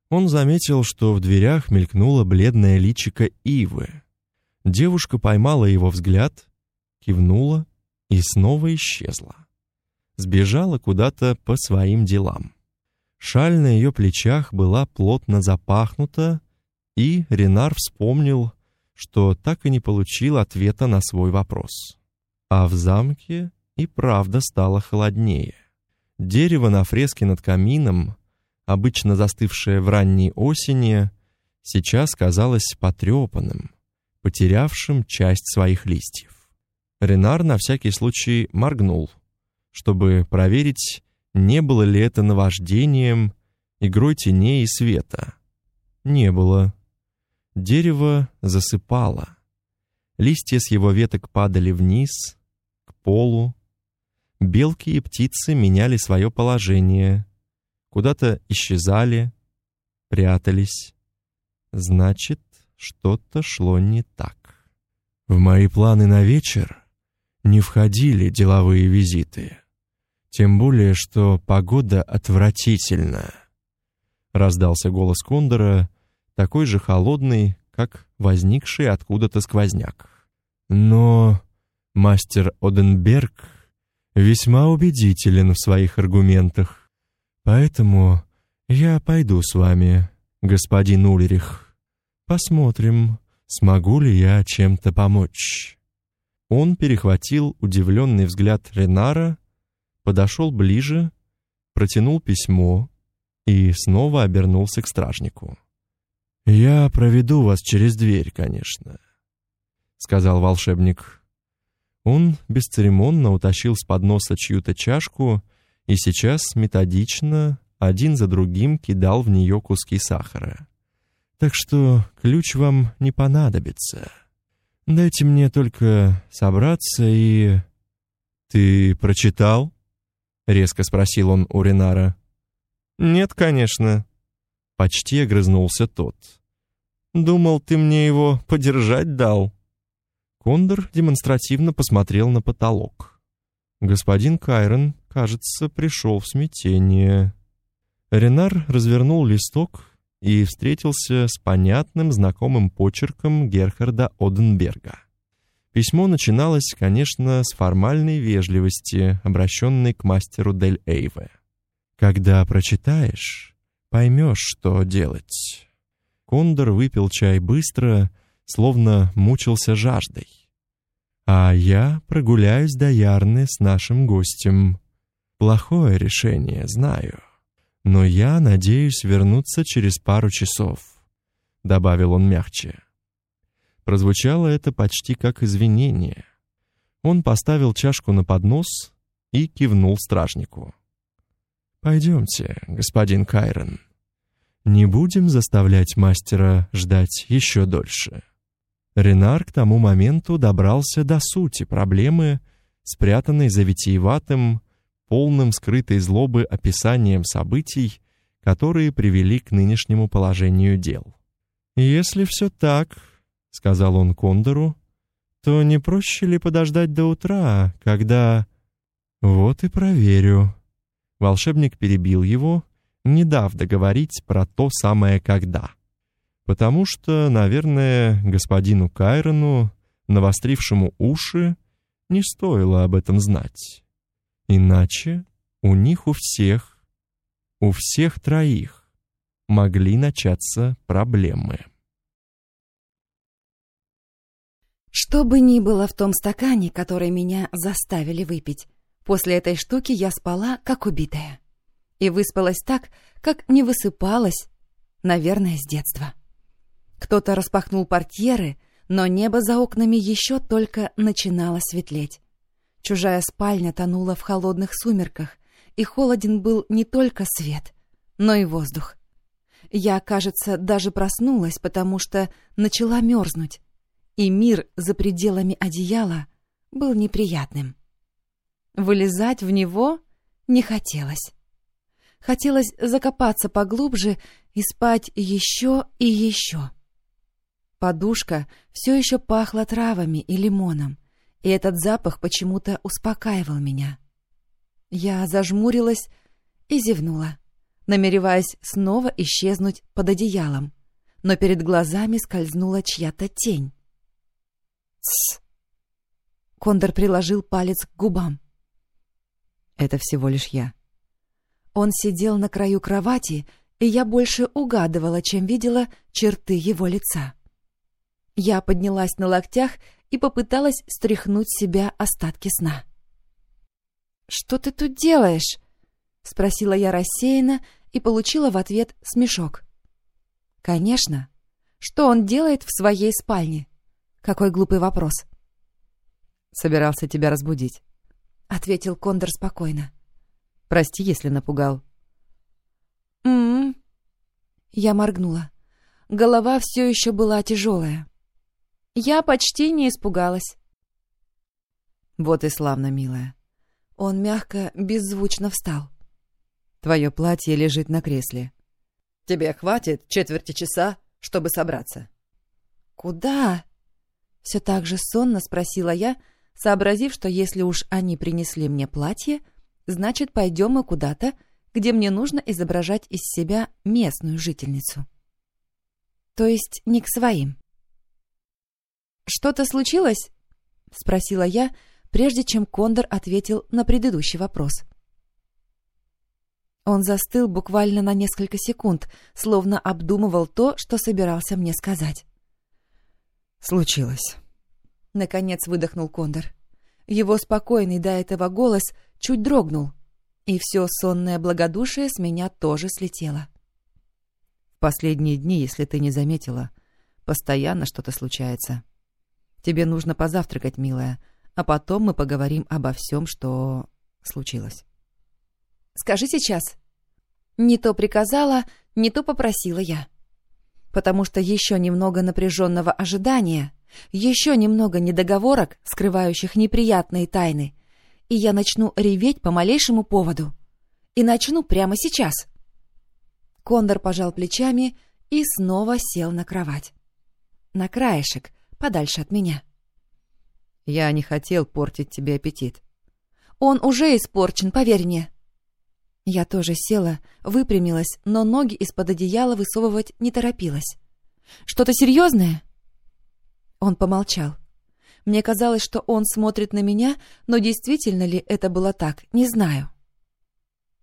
Он заметил, что в дверях мелькнуло бледное личико Ивы. Девушка поймала его взгляд, кивнула и снова исчезла. Сбежала куда-то по своим делам. Шаль на ее плечах была плотно запахнута, и Ренар вспомнил, что так и не получил ответа на свой вопрос. А в замке и правда стало холоднее. Дерево на фреске над камином, обычно застывшее в ранней осени, сейчас казалось потрепанным, потерявшим часть своих листьев. Ренар на всякий случай моргнул, чтобы проверить, не было ли это наваждением, игрой теней и света. Не было. Дерево засыпало. Листья с его веток падали вниз, к полу. Белки и птицы меняли свое положение, куда-то исчезали, прятались. Значит, что-то шло не так. В мои планы на вечер не входили деловые визиты. Тем более, что погода отвратительна. Раздался голос Кондора, такой же холодный, как возникший откуда-то сквозняк. Но мастер Оденберг весьма убедителен в своих аргументах. Поэтому я пойду с вами, господин Ульрих. Посмотрим, смогу ли я чем-то помочь. Он перехватил удивленный взгляд Ренара, подошел ближе, протянул письмо и снова обернулся к стражнику. «Я проведу вас через дверь, конечно», — сказал волшебник. Он бесцеремонно утащил с подноса чью-то чашку и сейчас методично один за другим кидал в нее куски сахара. «Так что ключ вам не понадобится. Дайте мне только собраться и...» «Ты прочитал?» — резко спросил он у Ренара. «Нет, конечно», — почти огрызнулся тот. Думал, ты мне его подержать дал. Кондор демонстративно посмотрел на потолок. Господин Кайрон, кажется, пришел в смятение. Ренар развернул листок и встретился с понятным знакомым почерком Герхарда Оденберга. Письмо начиналось, конечно, с формальной вежливости, обращенной к мастеру Дель Эйве. «Когда прочитаешь, поймешь, что делать». Кондор выпил чай быстро, словно мучился жаждой. А я прогуляюсь до Ярны с нашим гостем. Плохое решение, знаю. «Но я надеюсь вернуться через пару часов», — добавил он мягче. Прозвучало это почти как извинение. Он поставил чашку на поднос и кивнул стражнику. «Пойдемте, господин Кайрон. Не будем заставлять мастера ждать еще дольше». Ренар к тому моменту добрался до сути проблемы, спрятанной за витиеватым, полным скрытой злобы описанием событий, которые привели к нынешнему положению дел. «Если все так», — сказал он Кондору, — «то не проще ли подождать до утра, когда...» «Вот и проверю». Волшебник перебил его, не дав договорить про то самое «когда». Потому что, наверное, господину Кайрону, навострившему уши, не стоило об этом знать. Иначе у них у всех, у всех троих могли начаться проблемы. Что бы ни было в том стакане, который меня заставили выпить, после этой штуки я спала, как убитая. И выспалась так, как не высыпалась, наверное, с детства. Кто-то распахнул портьеры, но небо за окнами еще только начинало светлеть. Чужая спальня тонула в холодных сумерках, и холоден был не только свет, но и воздух. Я, кажется, даже проснулась, потому что начала мерзнуть, и мир за пределами одеяла был неприятным. Вылезать в него не хотелось. Хотелось закопаться поглубже и спать еще и еще. Подушка все еще пахла травами и лимоном, и этот запах почему-то успокаивал меня. Я зажмурилась и зевнула, намереваясь снова исчезнуть под одеялом, но перед глазами скользнула чья-то тень. «Тссс!» Кондор приложил палец к губам. «Это всего лишь я». Он сидел на краю кровати, и я больше угадывала, чем видела черты его лица. Я поднялась на локтях и попыталась стряхнуть с себя остатки сна. «Что ты тут делаешь?» — спросила я рассеянно и получила в ответ смешок. «Конечно. Что он делает в своей спальне?» Какой глупый вопрос. «Собирался тебя разбудить», — ответил Кондор спокойно. «Прости, если напугал». «М-м-м». Я моргнула. Голова все еще была тяжелая. Я почти не испугалась. Вот и славно, милая. Он мягко, беззвучно встал. Твое платье лежит на кресле. Тебе хватит четверти часа, чтобы собраться. Куда? Все так же сонно спросила я, сообразив, что если уж они принесли мне платье, значит, пойдем мы куда-то, где мне нужно изображать из себя местную жительницу. То есть не к своим. «Что-то случилось?» — спросила я, прежде чем Кондор ответил на предыдущий вопрос. Он застыл буквально на несколько секунд, словно обдумывал то, что собирался мне сказать. «Случилось», — наконец выдохнул Кондор. Его спокойный до этого голос чуть дрогнул, и все сонное благодушие с меня тоже слетело. «В последние дни, если ты не заметила, постоянно что-то случается». Тебе нужно позавтракать, милая, а потом мы поговорим обо всем, что случилось. Скажи сейчас. Не то приказала, не то попросила я. Потому что еще немного напряженного ожидания, еще немного недоговорок, скрывающих неприятные тайны, и я начну реветь по малейшему поводу. И начну прямо сейчас. Кондор пожал плечами и снова сел на кровать. На краешек, подальше от меня. Я не хотел портить тебе аппетит. Он уже испорчен, поверь мне. Я тоже села, выпрямилась, но ноги из-под одеяла высовывать не торопилась. Что-то серьезное? Он помолчал. Мне казалось, что он смотрит на меня, но действительно ли это было так, не знаю.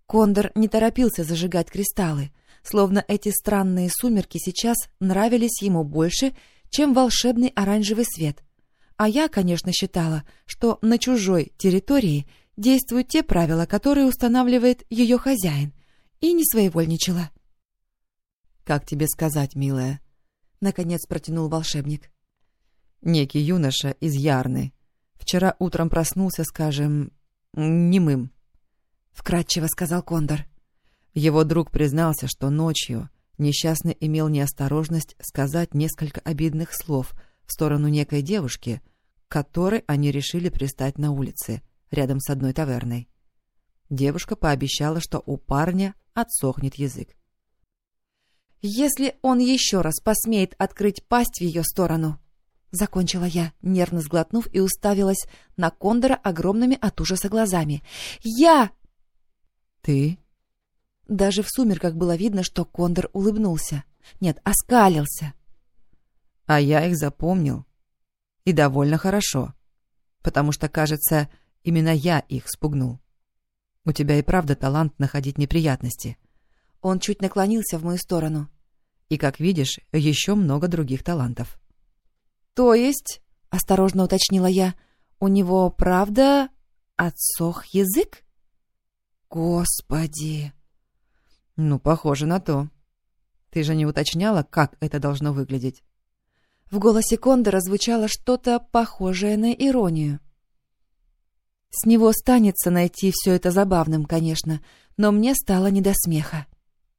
Кондор не торопился зажигать кристаллы, словно эти странные сумерки сейчас нравились ему больше, чем волшебный оранжевый свет. А я, конечно, считала, что на чужой территории действуют те правила, которые устанавливает ее хозяин, и не своевольничала. «Как тебе сказать, милая?» — наконец протянул волшебник. «Некий юноша из Ярны. Вчера утром проснулся, скажем, немым». Вкратчиво сказал Кондор. Его друг признался, что ночью несчастный имел неосторожность сказать несколько обидных слов в сторону некой девушки, которой они решили пристать на улице, рядом с одной таверной. Девушка пообещала, что у парня отсохнет язык. «Если он еще раз посмеет открыть пасть в ее сторону...» Закончила я, нервно сглотнув и уставилась на Кондора огромными от ужаса глазами. «Я...» «Ты?» Даже в сумерках было видно, что Кондор улыбнулся. Нет, оскалился. «А я их запомнил. И довольно хорошо. Потому что, кажется, именно я их спугнул. У тебя и правда талант находить неприятности». Он чуть наклонился в мою сторону. И, как видишь, еще много других талантов. «То есть, — осторожно уточнила я, — у него, правда, отсох язык?» «Господи!» «Ну, похоже на то. Ты же не уточняла, как это должно выглядеть?» В голосе Кондора звучало что-то похожее на иронию. С него станется найти все это забавным, конечно, но мне стало не до смеха.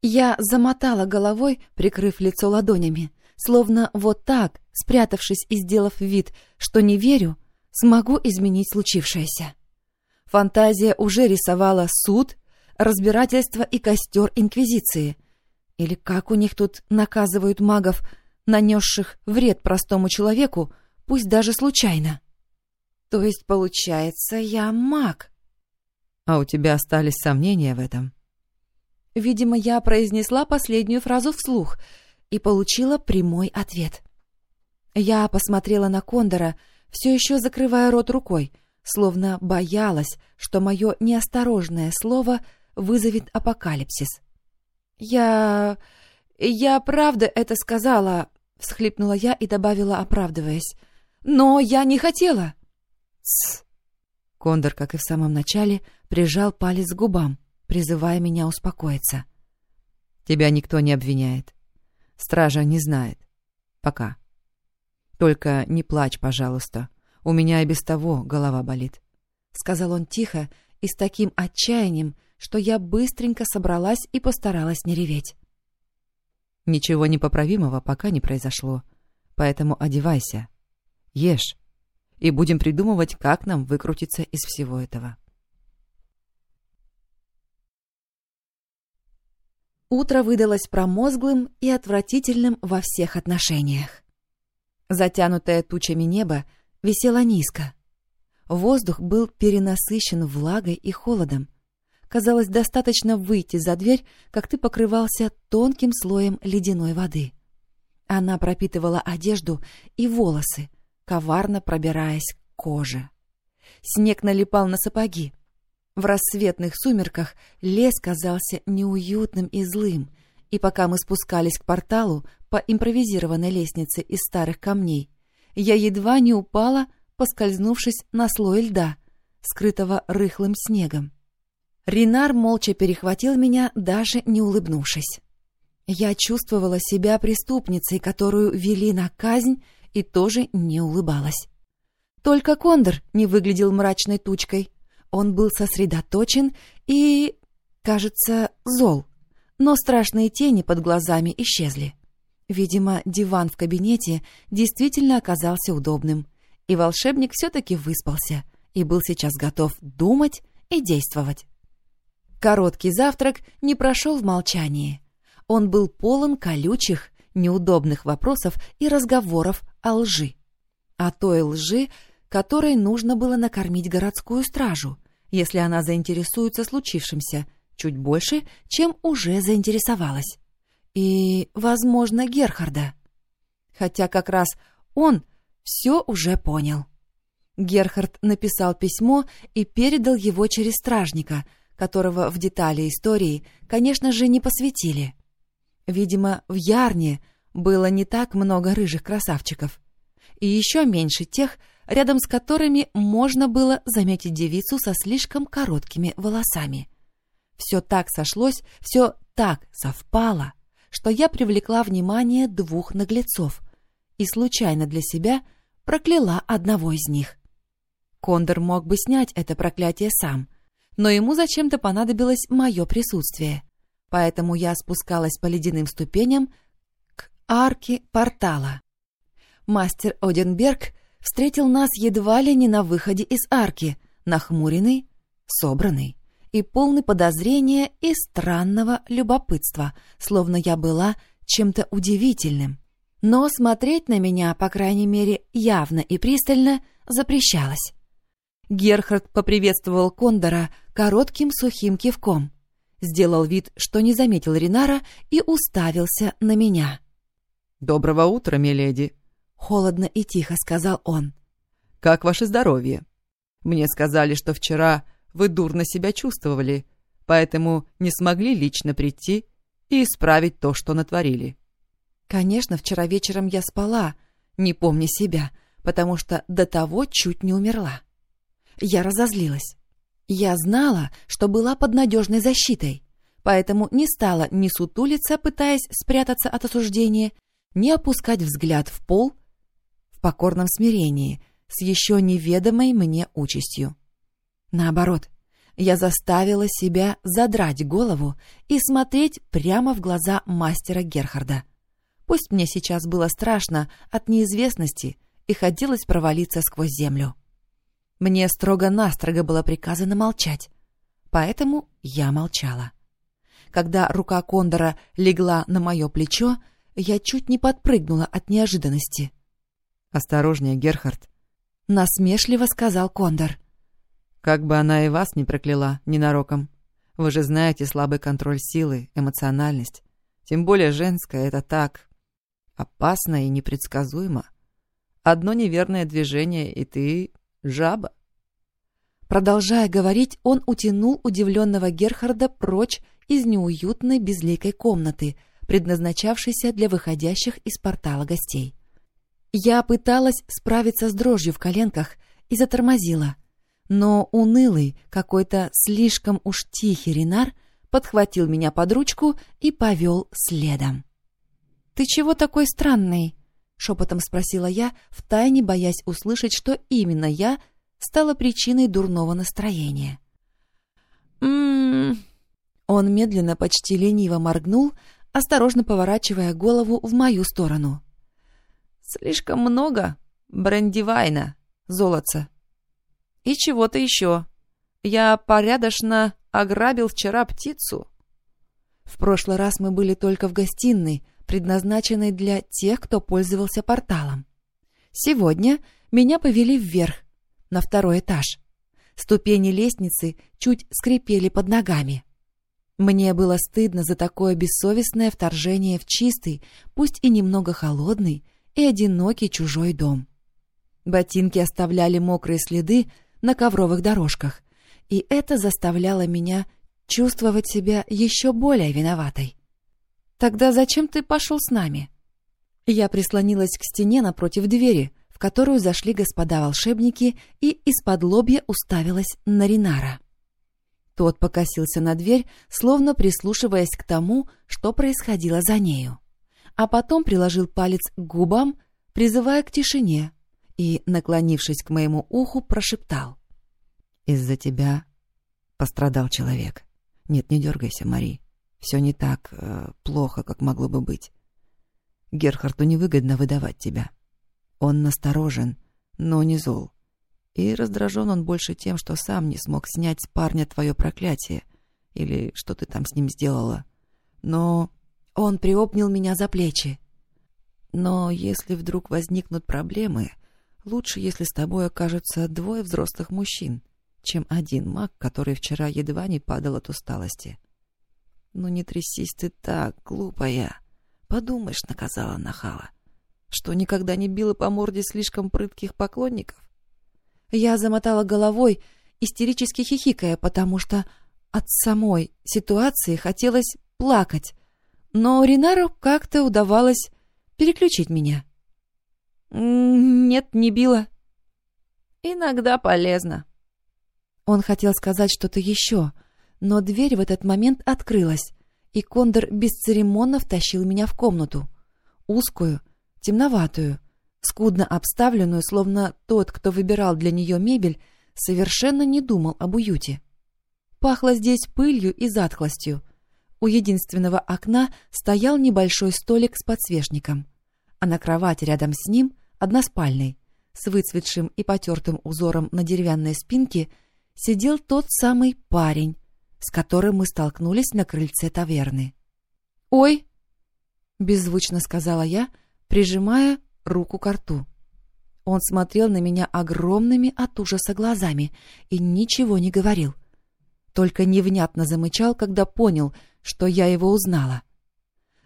Я замотала головой, прикрыв лицо ладонями, словно вот так, спрятавшись и сделав вид, что не верю, смогу изменить случившееся. Фантазия уже рисовала суд, разбирательство и костер Инквизиции. Или как у них тут наказывают магов, нанесших вред простому человеку, пусть даже случайно. То есть, получается, я маг. А у тебя остались сомнения в этом? Видимо, я произнесла последнюю фразу вслух и получила прямой ответ. Я посмотрела на Кондора, все еще закрывая рот рукой, словно боялась, что мое неосторожное слово вызовет апокалипсис. «Я... я правда это сказала», — всхлипнула я и добавила, оправдываясь. «Но я не хотела». «Тсс». Кондор, как и в самом начале, прижал палец к губам призывая меня успокоиться. «Тебя никто не обвиняет. Стража не знает. Пока. Только не плачь, пожалуйста. У меня и без того голова болит», — сказал он тихо и с таким отчаянием, что я быстренько собралась и постаралась не реветь. «Ничего непоправимого пока не произошло, поэтому одевайся, ешь, и будем придумывать, как нам выкрутиться из всего этого». Утро выдалось промозглым и отвратительным во всех отношениях. Затянутое тучами небо висело низко. Воздух был перенасыщен влагой и холодом. Казалось, достаточно выйти за дверь, как ты покрывался тонким слоем ледяной воды. Она пропитывала одежду и волосы, коварно пробираясь к коже. Снег налипал на сапоги. В рассветных сумерках лес казался неуютным и злым, и пока мы спускались к порталу по импровизированной лестнице из старых камней, я едва не упала, поскользнувшись на слой льда, скрытого рыхлым снегом. Ринар молча перехватил меня, даже не улыбнувшись. Я чувствовала себя преступницей, которую вели на казнь, и тоже не улыбалась. Только Кондор не выглядел мрачной тучкой, он был сосредоточен и, кажется, зол, но страшные тени под глазами исчезли. Видимо, диван в кабинете действительно оказался удобным, и волшебник все-таки выспался и был сейчас готов думать и действовать. Короткий завтрак не прошел в молчании. Он был полон колючих, неудобных вопросов и разговоров о лжи. О той лжи, которой нужно было накормить городскую стражу, если она заинтересуется случившимся чуть больше, чем уже заинтересовалась. И, возможно, Герхарда. Хотя как раз он все уже понял. Герхард написал письмо и передал его через стражника, которого в детали истории, конечно же, не посвятили. Видимо, в Ярне было не так много рыжих красавчиков. И еще меньше тех, рядом с которыми можно было заметить девицу со слишком короткими волосами. Все так сошлось, все так совпало, что я привлекла внимание двух наглецов и случайно для себя прокляла одного из них. Кондор мог бы снять это проклятие сам, но ему зачем-то понадобилось мое присутствие. Поэтому я спускалась по ледяным ступеням к арке портала. Мастер Оденберг встретил нас едва ли не на выходе из арки, нахмуренный, собранный и полный подозрения и странного любопытства, словно я была чем-то удивительным. Но смотреть на меня, по крайней мере, явно и пристально запрещалось. Герхард поприветствовал Кондора коротким сухим кивком, сделал вид, что не заметил Ринара и уставился на меня. «Доброго утра, миледи», — холодно и тихо сказал он. «Как ваше здоровье? Мне сказали, что вчера вы дурно себя чувствовали, поэтому не смогли лично прийти и исправить то, что натворили». Конечно, вчера вечером я спала, не помня себя, потому что до того чуть не умерла. Я разозлилась. Я знала, что была под надежной защитой, поэтому не стала ни сутулиться, пытаясь спрятаться от осуждения, ни опускать взгляд в пол в покорном смирении с еще неведомой мне участью. Наоборот, я заставила себя задрать голову и смотреть прямо в глаза мастера Герхарда. Пусть мне сейчас было страшно от неизвестности и хотелось провалиться сквозь землю. Мне строго-настрого было приказано молчать, поэтому я молчала. Когда рука Кондора легла на мое плечо, я чуть не подпрыгнула от неожиданности. «Осторожнее, Герхард», — насмешливо сказал Кондор. «Как бы она и вас не прокляла ненароком. Вы же знаете слабый контроль силы, эмоциональность. Тем более женская — это так. Опасно и непредсказуемо. Одно неверное движение, и ты жаба. Продолжая говорить, он утянул удивленного Герхарда прочь из неуютной безликой комнаты, предназначавшейся для выходящих из портала гостей. Я пыталась справиться с дрожью в коленках и затормозила, но унылый, какой-то слишком уж тихий Ренар подхватил меня под ручку и повел следом. «Ты чего такой странный?» — шепотом спросила я, втайне боясь услышать, что именно я стала причиной дурного настроения. «М-м-м...» Он медленно, почти лениво моргнул, осторожно поворачивая голову в мою сторону. «Слишком много брендивайна, золотца. И чего-то еще. Я порядочно ограбил вчера птицу». В прошлый раз мы были только в гостиной, предназначенной для тех, кто пользовался порталом. Сегодня меня повели вверх, на второй этаж. Ступени лестницы чуть скрипели под ногами. Мне было стыдно за такое бессовестное вторжение в чистый, пусть и немного холодный, и одинокий чужой дом. Ботинки оставляли мокрые следы на ковровых дорожках, и это заставляло меня чувствовать себя еще более виноватой. «Тогда зачем ты пошел с нами?» Я прислонилась к стене напротив двери, в которую зашли господа волшебники, и из-под лобья уставилась на Ринара. Тот покосился на дверь, словно прислушиваясь к тому, что происходило за нею. А потом приложил палец к губам, призывая к тишине, и, наклонившись к моему уху, прошептал. «Из-за тебя пострадал человек. Нет, не дергайся, Мари. Все не так э, плохо, как могло бы быть. Герхарду невыгодно выдавать тебя. Он насторожен, но не зол. И раздражен он больше тем, что сам не смог снять с парня твое проклятие. Или что ты там с ним сделала. Но он приобнял меня за плечи. Но если вдруг возникнут проблемы, лучше, если с тобой окажутся двое взрослых мужчин, чем один маг, который вчера едва не падал от усталости. «Ну не трясись ты так, глупая. Подумаешь, наказала нахала. Что, никогда не била по морде слишком прытких поклонников?» Я замотала головой, истерически хихикая, потому что от самой ситуации хотелось плакать, но Ринару как-то удавалось переключить меня. «Нет, не била». «Иногда полезно». Он хотел сказать что-то еще, но дверь в этот момент открылась, и Кондор бесцеремонно втащил меня в комнату. Узкую, темноватую, скудно обставленную, словно тот, кто выбирал для нее мебель, совершенно не думал об уюте. Пахло здесь пылью и затхлостью. У единственного окна стоял небольшой столик с подсвечником, а на кровати рядом с ним, односпальной, с выцветшим и потертым узором на деревянной спинке, сидел тот самый парень, с которым мы столкнулись на крыльце таверны. «Ой!» — беззвучно сказала я, прижимая руку к рту. Он смотрел на меня огромными от ужаса глазами и ничего не говорил. Только невнятно замычал, когда понял, что я его узнала.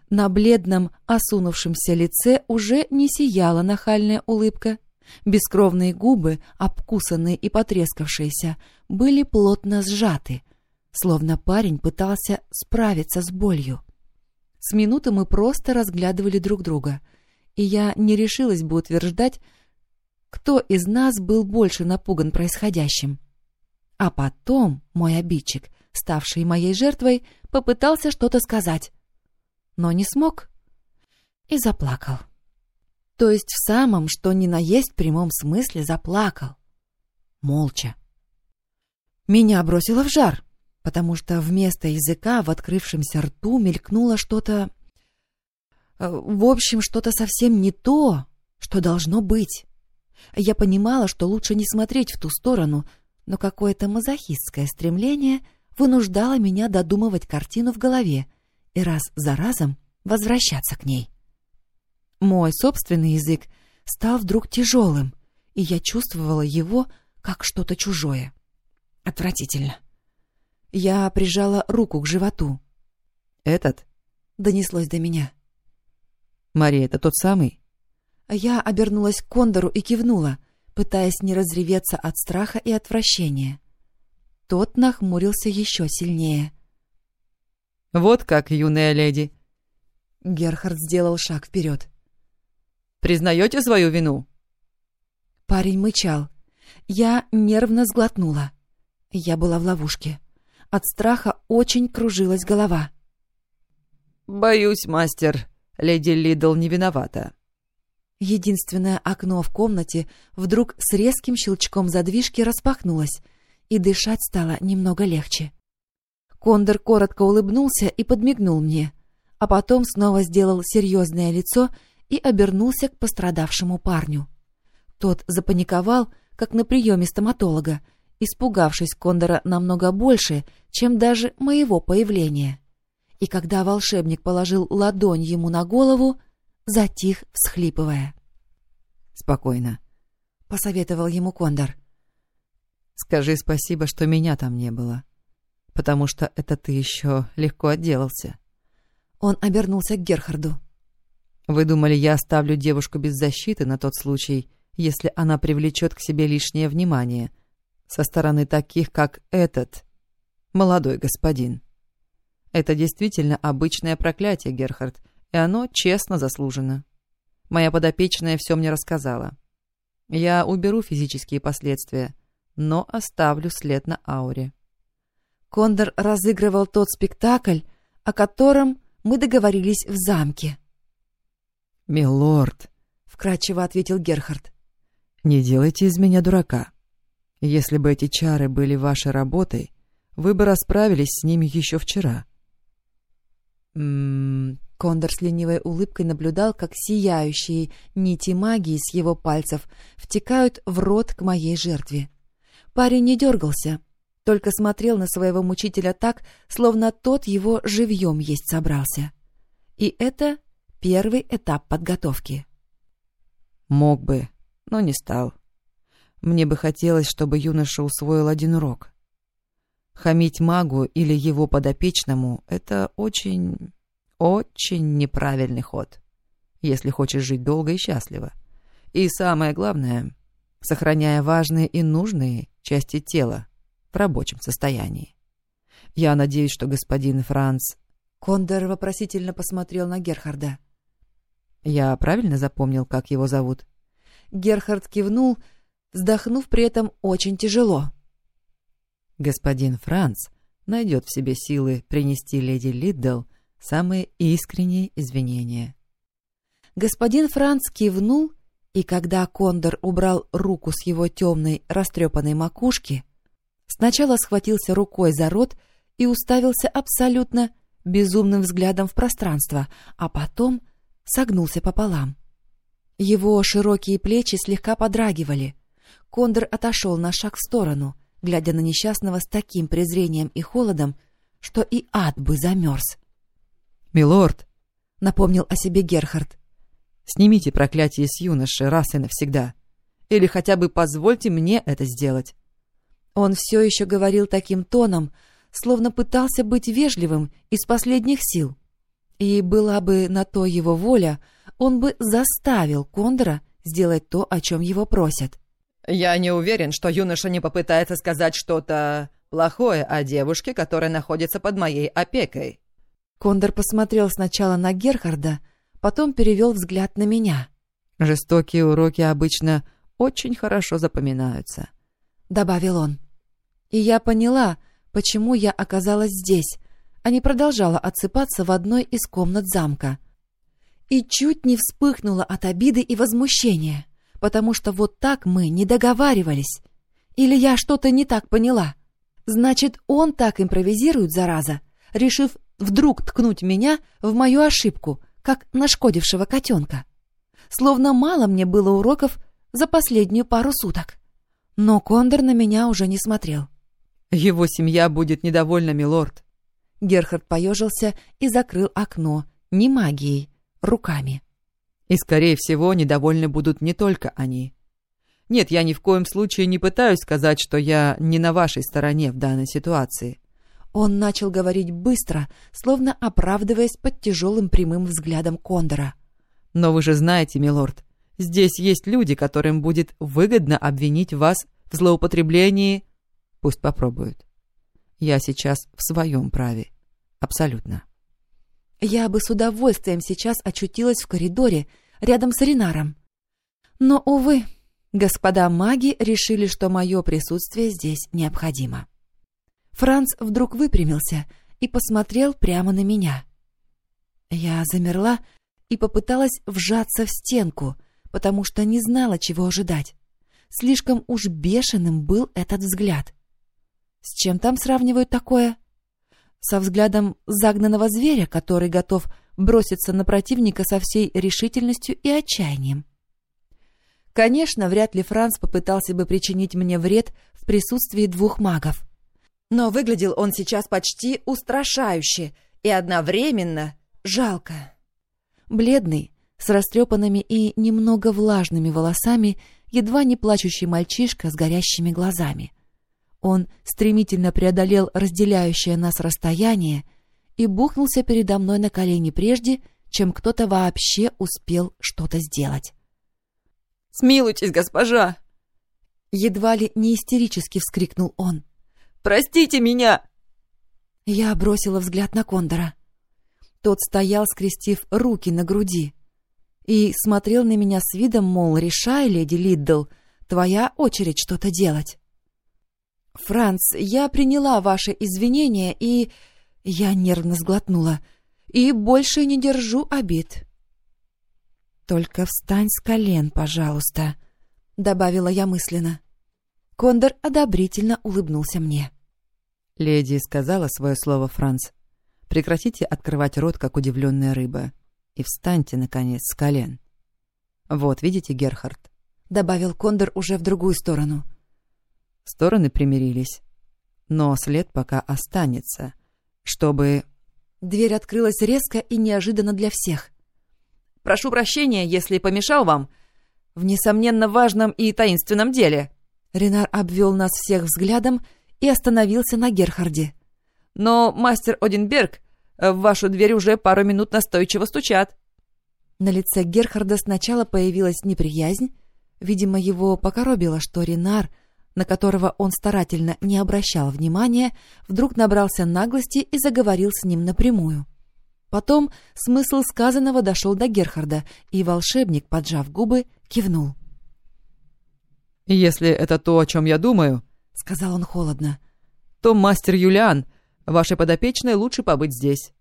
На бледном, осунувшемся лице уже не сияла нахальная улыбка. Бескровные губы, обкусанные и потрескавшиеся, были плотно сжаты, словно парень пытался справиться с болью. С минуты мы просто разглядывали друг друга, и я не решилась бы утверждать, кто из нас был больше напуган происходящим. А потом мой обидчик, ставший моей жертвой, попытался что-то сказать, но не смог и заплакал. То есть в самом, что ни на есть прямом смысле заплакал. Молча. Меня бросило в жар, потому что вместо языка в открывшемся рту мелькнуло что-то... Э, в общем, что-то совсем не то, что должно быть. Я понимала, что лучше не смотреть в ту сторону, но какое-то мазохистское стремление вынуждало меня додумывать картину в голове и раз за разом возвращаться к ней. Мой собственный язык стал вдруг тяжелым, и я чувствовала его как что-то чужое. Отвратительно. Я прижала руку к животу. «Этот?» — донеслось до меня. «Мария, это тот самый?» Я обернулась к Кондору и кивнула, пытаясь не разреветься от страха и отвращения. Тот нахмурился еще сильнее. «Вот как, юная леди!» Герхард сделал шаг вперед. «Признаете свою вину?» Парень мычал. Я нервно сглотнула. Я была в ловушке. От страха очень кружилась голова. «Боюсь, мастер, леди Лидл не виновата», Единственное окно в комнате вдруг с резким щелчком задвижки распахнулось, и дышать стало немного легче. Кондор коротко улыбнулся и подмигнул мне, а потом снова сделал серьезное лицо и обернулся к пострадавшему парню. Тот запаниковал, как на приеме стоматолога, испугавшись Кондора намного больше, чем даже моего появления. И когда волшебник положил ладонь ему на голову, затих, всхлипывая. «Спокойно», — посоветовал ему Кондор. «Скажи спасибо, что меня там не было, потому что это ты еще легко отделался». Он обернулся к Герхарду. «Вы думали, я оставлю девушку без защиты на тот случай, если она привлечет к себе лишнее внимание со стороны таких, как этот молодой господин?» Это действительно обычное проклятие, Герхард, и оно честно заслужено. Моя подопечная все мне рассказала. Я уберу физические последствия, но оставлю след на ауре. Кондор разыгрывал тот спектакль, о котором мы договорились в замке. «Милорд», — вкратчиво ответил Герхард, — «не делайте из меня дурака. Если бы эти чары были вашей работой, вы бы расправились с ними еще вчера». «М-м-м», Кондор с ленивой улыбкой наблюдал, как сияющие нити магии с его пальцев втекают в рот к моей жертве. Парень не дергался, только смотрел на своего мучителя так, словно тот его живьем есть собрался. И это первый этап подготовки. Мог бы, но не стал. Мне бы хотелось, чтобы юноша усвоил один урок. Хамить магу или его подопечному — это очень очень неправильный ход, если хочешь жить долго и счастливо. И самое главное, сохраняя важные и нужные части тела в рабочем состоянии. Я надеюсь, что господин Франц... Кондор вопросительно посмотрел на Герхарда. Я правильно запомнил, как его зовут? Герхард кивнул, вздохнув при этом очень тяжело. Господин Франц найдет в себе силы принести леди Лиддл самые искренние извинения. Господин Франц кивнул, и когда Кондор убрал руку с его темной растрепанной макушки, сначала схватился рукой за рот и уставился абсолютно безумным взглядом в пространство, а потом согнулся пополам. Его широкие плечи слегка подрагивали. Кондор отошел на шаг в сторону, глядя на несчастного с таким презрением и холодом, что и ад бы замерз. «Милорд!» — напомнил о себе Герхард. «Снимите проклятие с юноши раз и навсегда. Или хотя бы позвольте мне это сделать». Он все еще говорил таким тоном, словно пытался быть вежливым из последних сил. И была бы на то его воля, он бы заставил Кондора сделать то, о чем его просят. «Я не уверен, что юноша не попытается сказать что-то плохое о девушке, которая находится под моей опекой». Кондор посмотрел сначала на Герхарда, потом перевел взгляд на меня. «Жестокие уроки обычно очень хорошо запоминаются», — добавил он. И я поняла, почему я оказалась здесь, а не продолжала отсыпаться в одной из комнат замка. И чуть не вспыхнула от обиды и возмущения, потому что вот так мы не договаривались. Или я что-то не так поняла? Значит, он так импровизирует, зараза, решив вдруг ткнуть меня в мою ошибку, как нашкодившего котенка. Словно мало мне было уроков за последнюю пару суток. Но Кондор на меня уже не смотрел. «Его семья будет недовольна, милорд». Герхард поежился и закрыл окно, не магией, руками. «И, скорее всего, недовольны будут не только они. Нет, я ни в коем случае не пытаюсь сказать, что я не на вашей стороне в данной ситуации». Он начал говорить быстро, словно оправдываясь под тяжелым прямым взглядом Кондора. «Но вы же знаете, милорд, здесь есть люди, которым будет выгодно обвинить вас в злоупотреблении Пусть попробуют. Я сейчас в своем праве. Абсолютно. Я бы с удовольствием сейчас очутилась в коридоре рядом с Ренаром. Но, увы, господа маги решили, что мое присутствие здесь необходимо. Франц вдруг выпрямился и посмотрел прямо на меня. Я замерла и попыталась вжаться в стенку, потому что не знала, чего ожидать. Слишком уж бешеным был этот взгляд. С чем там сравнивают такое? Со взглядом загнанного зверя, который готов броситься на противника со всей решительностью и отчаянием. Конечно, вряд ли Франц попытался бы причинить мне вред в присутствии двух магов. Но выглядел он сейчас почти устрашающе и одновременно жалко. Бледный, с растрепанными и немного влажными волосами, едва не плачущий мальчишка с горящими глазами — он стремительно преодолел разделяющее нас расстояние и бухнулся передо мной на колени прежде, чем кто-то вообще успел что-то сделать. «Смилуйтесь, госпожа!» Едва ли не истерически вскрикнул он. «Простите меня!» Я бросила взгляд на Кондора. Тот стоял, скрестив руки на груди, и смотрел на меня с видом, мол, решай, леди Лиддл, твоя очередь что-то делать. «Франц, я приняла ваши извинения и...» Я нервно сглотнула. «И больше не держу обид». «Только встань с колен, пожалуйста», — добавила я мысленно. Кондор одобрительно улыбнулся мне. Леди сказала свое слово, Франц. Прекратите открывать рот, как удивленная рыба, и встаньте, наконец, с колен. Вот, видите, Герхард? Добавил Кондор уже в другую сторону. — Стороны примирились. Но след пока останется, чтобы... Дверь открылась резко и неожиданно для всех. «Прошу прощения, если помешал вам в несомненно важном и таинственном деле». Ренар обвел нас всех взглядом и остановился на Герхарде. «Но, мастер Одинберг, в вашу дверь уже пару минут настойчиво стучат». На лице Герхарда сначала появилась неприязнь. Видимо, его покоробило, что Ренар на которого он старательно не обращал внимания, вдруг набрался наглости и заговорил с ним напрямую. Потом смысл сказанного дошел до Герхарда, и волшебник, поджав губы, кивнул. «Если это то, о чем я думаю», — сказал он холодно, — «то мастер Юлиан, Вашей подопечной лучше побыть здесь».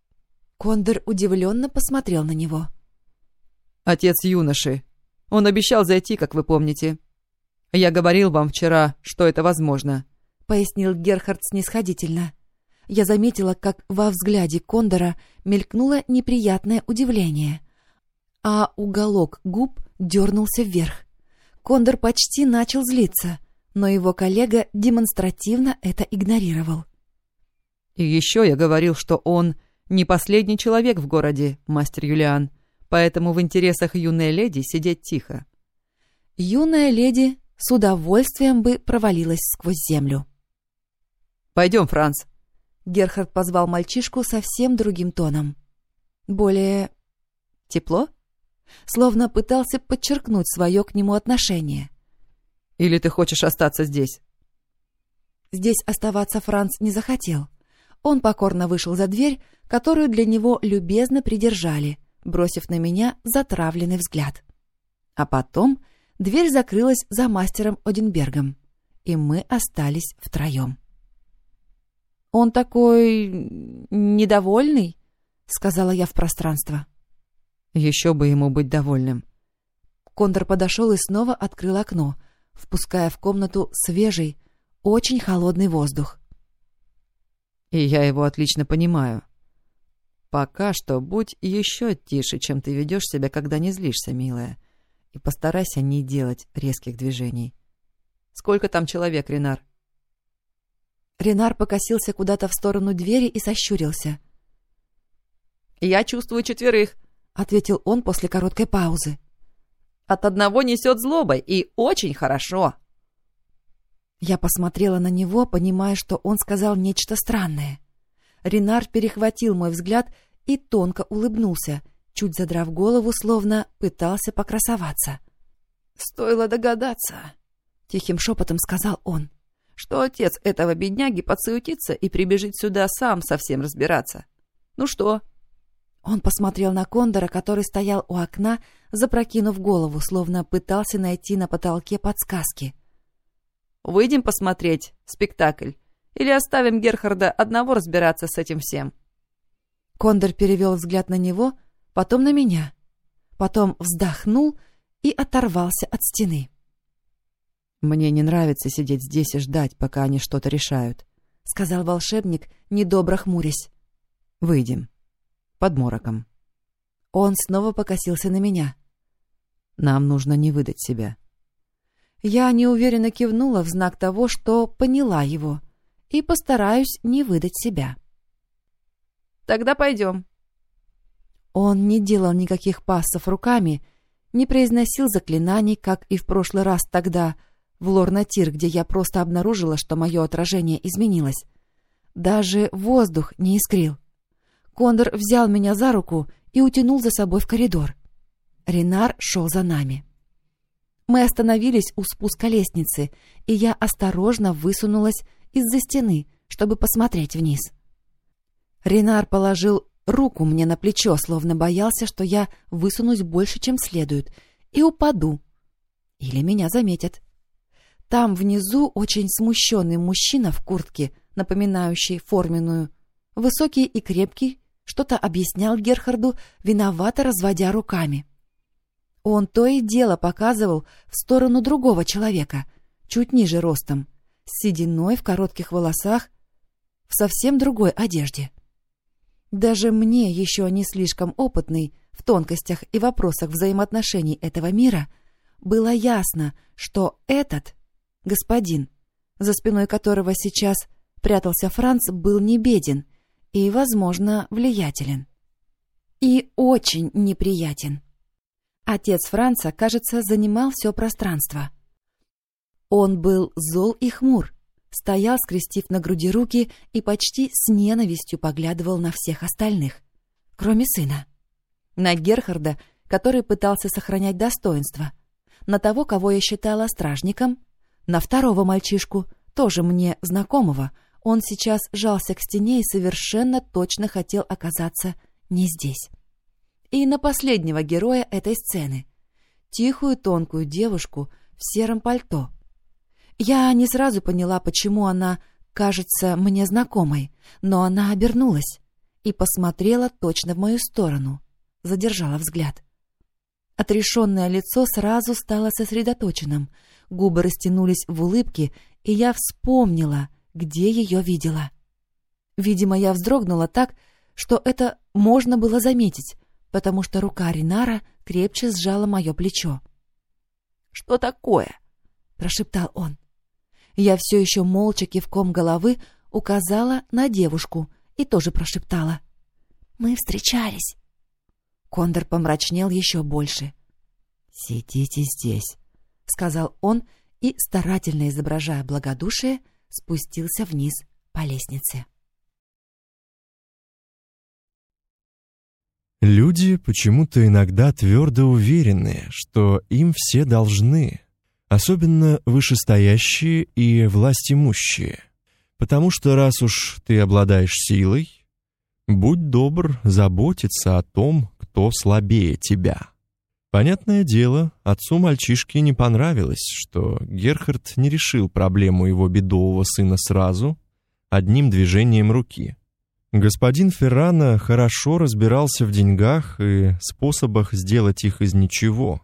Кондор удивленно посмотрел на него. «Отец юноши. Он обещал зайти, как вы помните. Я говорил вам вчера, что это возможно», — пояснил Герхард снисходительно. Я заметила, как во взгляде Кондора мелькнуло неприятное удивление, а уголок губ дернулся вверх. Кондор почти начал злиться, но его коллега демонстративно это игнорировал. «И еще я говорил, что он не последний человек в городе, мастер Юлиан, поэтому в интересах юной леди сидеть тихо». Юная леди с удовольствием бы провалилась сквозь землю. «Пойдем, Франц». Герхард позвал мальчишку совсем другим тоном. Более... тепло? Словно пытался подчеркнуть свое к нему отношение. «Или ты хочешь остаться здесь?» Здесь оставаться Франц не захотел. Он покорно вышел за дверь, которую для него любезно придержали, бросив на меня затравленный взгляд. А потом дверь закрылась за мастером Одинбергом, и мы остались втроем. «Он такой... недовольный?» — сказала я в пространство. «Еще бы ему быть довольным». Кондор подошел и снова открыл окно, впуская в комнату свежий, очень холодный воздух. И я его отлично понимаю. Пока что будь еще тише, чем ты ведешь себя, когда не злишься, милая. И постарайся не делать резких движений. Сколько там человек, Ренар? Ренар покосился куда-то в сторону двери и сощурился. «Я чувствую четверых», — ответил он после короткой паузы. «От одного несет злобой, и очень хорошо». Я посмотрела на него, понимая, что он сказал нечто странное. Ренар перехватил мой взгляд и тонко улыбнулся, чуть задрав голову, словно пытался покрасоваться. «Стоило догадаться», — тихим шепотом сказал он, «что отец этого бедняги подсуетится и прибежит сюда сам совсем разбираться. Ну что?» Он посмотрел на Кондора, который стоял у окна, запрокинув голову, словно пытался найти на потолке подсказки. Выйдем посмотреть спектакль? Или оставим Герхарда одного разбираться с этим всем?» Кондор перевел взгляд на него, потом на меня. Потом вздохнул и оторвался от стены. «Мне не нравится сидеть здесь и ждать, пока они что-то решают», — сказал волшебник, недобро хмурясь. «Выйдем. Под мороком». Он снова покосился на меня. «Нам нужно не выдать себя». Я неуверенно кивнула в знак того, что поняла его, и постараюсь не выдать себя. «Тогда пойдем». Он не делал никаких пассов руками, не произносил заклинаний, как и в прошлый раз тогда, в Лорнатир, где я просто обнаружила, что мое отражение изменилось. Даже воздух не искрил. Кондор взял меня за руку и утянул за собой в коридор. Ренар шел за нами. Мы остановились у спуска лестницы, и я осторожно высунулась из-за стены, чтобы посмотреть вниз. Ренар положил руку мне на плечо, словно боялся, что я высунусь больше, чем следует, и упаду. Или меня заметят. Там внизу очень смущенный мужчина в куртке, напоминающей форменную, высокий и крепкий, что-то объяснял Герхарду, виновато разводя руками. Он то и дело показывал в сторону другого человека, чуть ниже ростом, с сединой в коротких волосах, в совсем другой одежде. Даже мне, еще не слишком опытный в тонкостях и вопросах взаимоотношений этого мира, было ясно, что этот господин, за спиной которого сейчас прятался Франц, был не беден и, возможно, влиятелен. И очень неприятен. Отец Франца, кажется, занимал все пространство. Он был зол и хмур, стоял, скрестив на груди руки и почти с ненавистью поглядывал на всех остальных, кроме сына. На Герхарда, который пытался сохранять достоинство, на того, кого я считала стражником, на второго мальчишку, тоже мне знакомого, он сейчас жался к стене и совершенно точно хотел оказаться не здесь и на последнего героя этой сцены — тихую тонкую девушку в сером пальто. Я не сразу поняла, почему она кажется мне знакомой, но она обернулась и посмотрела точно в мою сторону, задержала взгляд. Отрешенное лицо сразу стало сосредоточенным, губы растянулись в улыбке, и я вспомнила, где ее видела. Видимо, я вздрогнула так, что это можно было заметить, потому что рука Ринара крепче сжала мое плечо. «Что такое?» — прошептал он. Я все еще молча кивком головы указала на девушку и тоже прошептала. «Мы встречались». Кондор помрачнел еще больше. «Сидите здесь», — сказал он и, старательно изображая благодушие, спустился вниз по лестнице. Люди почему-то иногда твердо уверены, что им все должны, особенно вышестоящие и властимущие, потому что раз уж ты обладаешь силой, будь добр заботиться о том, кто слабее тебя. Понятное дело, отцу мальчишки не понравилось, что Герхард не решил проблему его бедового сына сразу, одним движением руки. Господин Феррана хорошо разбирался в деньгах и способах сделать их из ничего.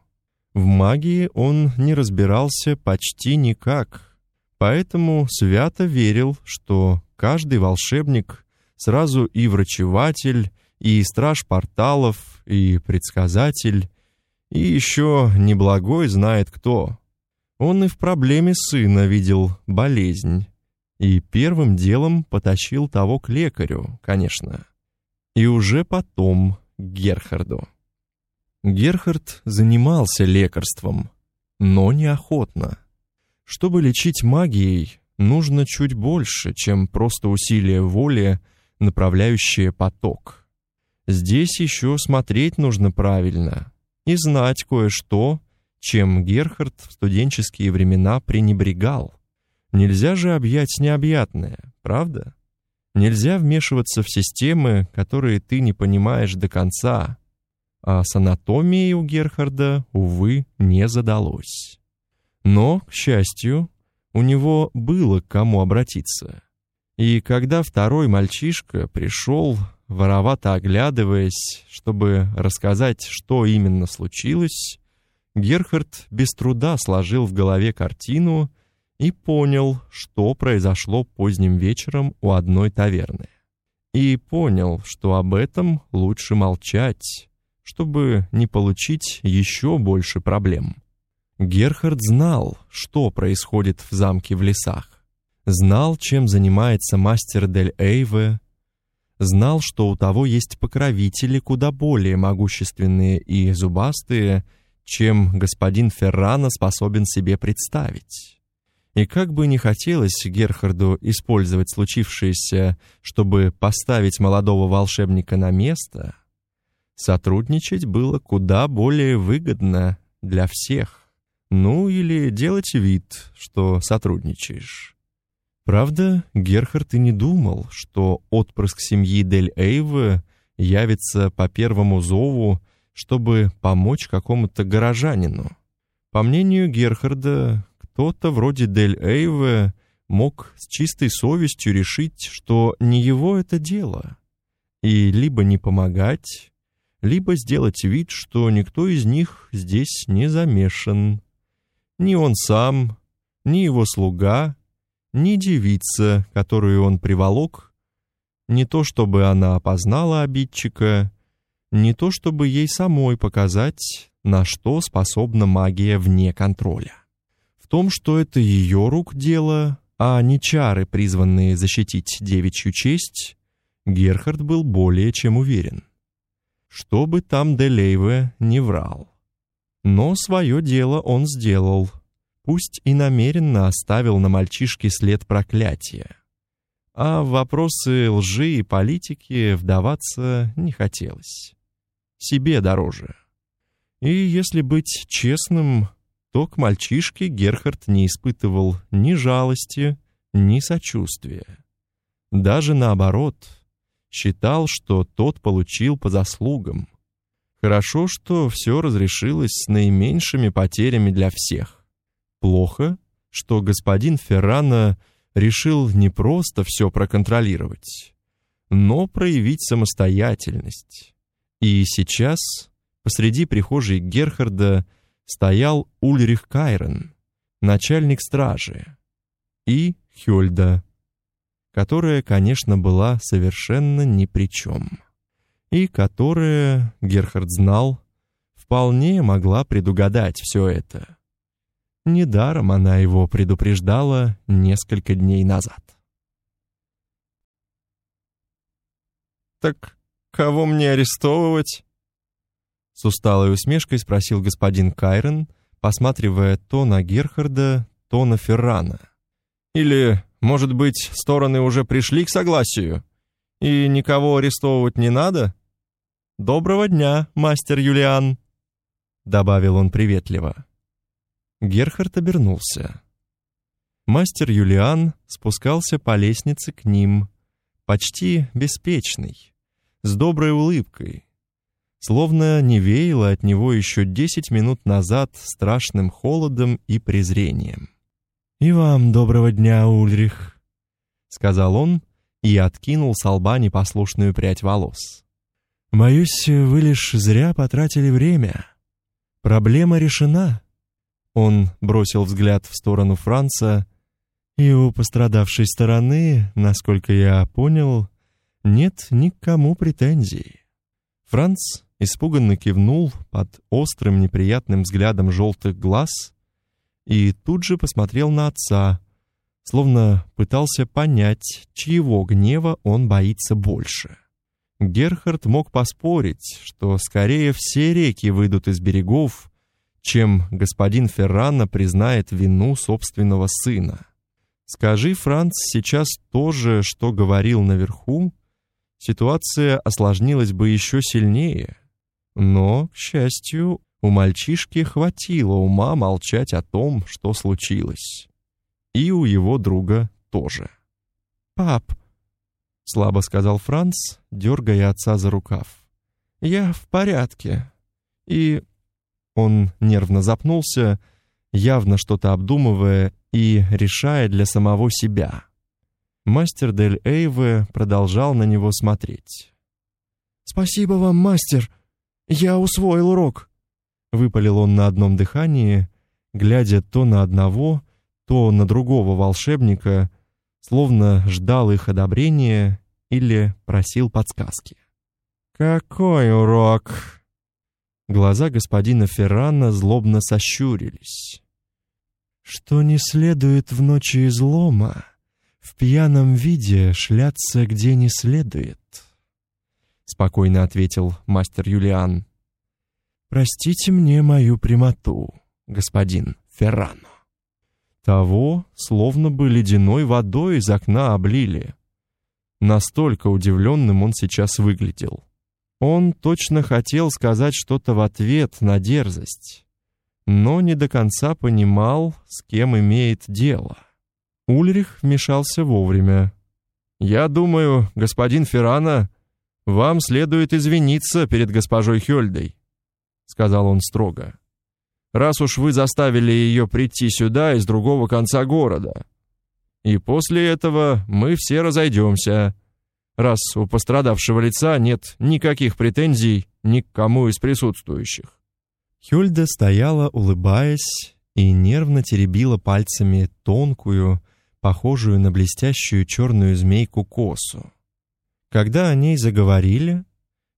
В магии он не разбирался почти никак, поэтому свято верил, что каждый волшебник сразу и врачеватель, и страж порталов, и предсказатель, и еще неблагой знает кто. Он и в проблеме сына видел болезнь, и первым делом потащил того к лекарю, конечно. И уже потом к Герхарду. Герхард занимался лекарством, но неохотно. Чтобы лечить магией, нужно чуть больше, чем просто усилие воли, направляющее поток. Здесь еще смотреть нужно правильно и знать кое-что, чем Герхард в студенческие времена пренебрегал. Нельзя же объять необъятное, правда? Нельзя вмешиваться в системы, которые ты не понимаешь до конца. А с анатомией у Герхарда, увы, не задалось. Но, к счастью, у него было к кому обратиться. И когда второй мальчишка пришел, воровато оглядываясь, чтобы рассказать, что именно случилось, Герхард без труда сложил в голове картину и понял, что произошло поздним вечером у одной таверны. И понял, что об этом лучше молчать, чтобы не получить еще больше проблем. Герхард знал, что происходит в замке в лесах. Знал, чем занимается мастер Дель Эйве, знал, что у того есть покровители куда более могущественные и зубастые, чем господин Феррана способен себе представить. И как бы не хотелось Герхарду использовать случившееся, чтобы поставить молодого волшебника на место, сотрудничать было куда более выгодно для всех. Ну или делать вид, что сотрудничаешь. Правда, Герхард и не думал, что отпрыск семьи Дель Эйве явится по первому зову, чтобы помочь какому-то горожанину. По мнению Герхарда, кто-то вроде Дель Эйве мог с чистой совестью решить, что не его это дело, и либо не помогать, либо сделать вид, что никто из них здесь не замешан. Ни он сам, ни его слуга, ни девица, которую он приволок, не то чтобы она опознала обидчика, не то чтобы ей самой показать, на что способна магия вне контроля. В том, что это ее рук дело, а не чары, призванные защитить девичью честь, Герхард был более чем уверен. Что бы там Делейве не врал. Но свое дело он сделал, пусть и намеренно оставил на мальчишке след проклятия. А в вопросы лжи и политики вдаваться не хотелось. Себе дороже. И если быть честным, то к мальчишке Герхард не испытывал ни жалости, ни сочувствия. Даже наоборот, считал, что тот получил по заслугам. Хорошо, что все разрешилось с наименьшими потерями для всех. Плохо, что господин Феррана решил не просто все проконтролировать, но проявить самостоятельность. И сейчас посреди прихожей Герхарда стоял Ульрих Кайрен, начальник стражи, и Хёльда, которая, конечно, была совершенно ни при чем, и которая, Герхард знал, вполне могла предугадать все это. Недаром она его предупреждала несколько дней назад. «Так кого мне арестовывать?» С усталой усмешкой спросил господин Кайрен, посматривая то на Герхарда, то на Феррана. «Или, может быть, стороны уже пришли к согласию, и никого арестовывать не надо? Доброго дня, мастер Юлиан!» Добавил он приветливо. Герхард обернулся. Мастер Юлиан спускался по лестнице к ним, почти беспечный, с доброй улыбкой, словно не веяло от него еще десять минут назад страшным холодом и презрением. «И вам доброго дня, Ульрих», — сказал он и откинул с лба непослушную прядь волос. «Боюсь, вы лишь зря потратили время. Проблема решена». Он бросил взгляд в сторону Франца, и у пострадавшей стороны, насколько я понял, нет ни к кому претензий. Франц испуганно кивнул под острым неприятным взглядом желтых глаз и тут же посмотрел на отца, словно пытался понять, чьего гнева он боится больше. Герхард мог поспорить, что скорее все реки выйдут из берегов, чем господин Феррана признает вину собственного сына. Скажи Франц сейчас то же, что говорил наверху, ситуация осложнилась бы еще сильнее. Но, к счастью, у мальчишки хватило ума молчать о том, что случилось. И у его друга тоже. «Пап», — слабо сказал Франц, дергая отца за рукав, — «я в порядке». И он нервно запнулся, явно что-то обдумывая и решая для самого себя. Мастер Дель Эйве продолжал на него смотреть. «Спасибо вам, мастер!» «Я усвоил урок», — выпалил он на одном дыхании, глядя то на одного, то на другого волшебника, словно ждал их одобрения или просил подсказки. «Какой урок?» Глаза господина Феррана злобно сощурились. «Что не следует в ночи излома, в пьяном виде шляться где не следует» спокойно ответил мастер Юлиан. Простите мне мою прямоту, господин Феррано. Того словно бы ледяной водой из окна облили. Настолько удивленным он сейчас выглядел. Он точно хотел сказать что-то в ответ на дерзость, но не до конца понимал, с кем имеет дело. Ульрих вмешался вовремя. «Я думаю, господин Феррана вам следует извиниться перед госпожой Хёльдой, сказал он строго. Раз уж вы заставили ее прийти сюда из другого конца города. И после этого мы все разойдемся, раз у пострадавшего лица нет никаких претензий ни к кому из присутствующих. Хюльда стояла, улыбаясь, и нервно теребила пальцами тонкую, похожую на блестящую черную змейку косу. Когда о ней заговорили,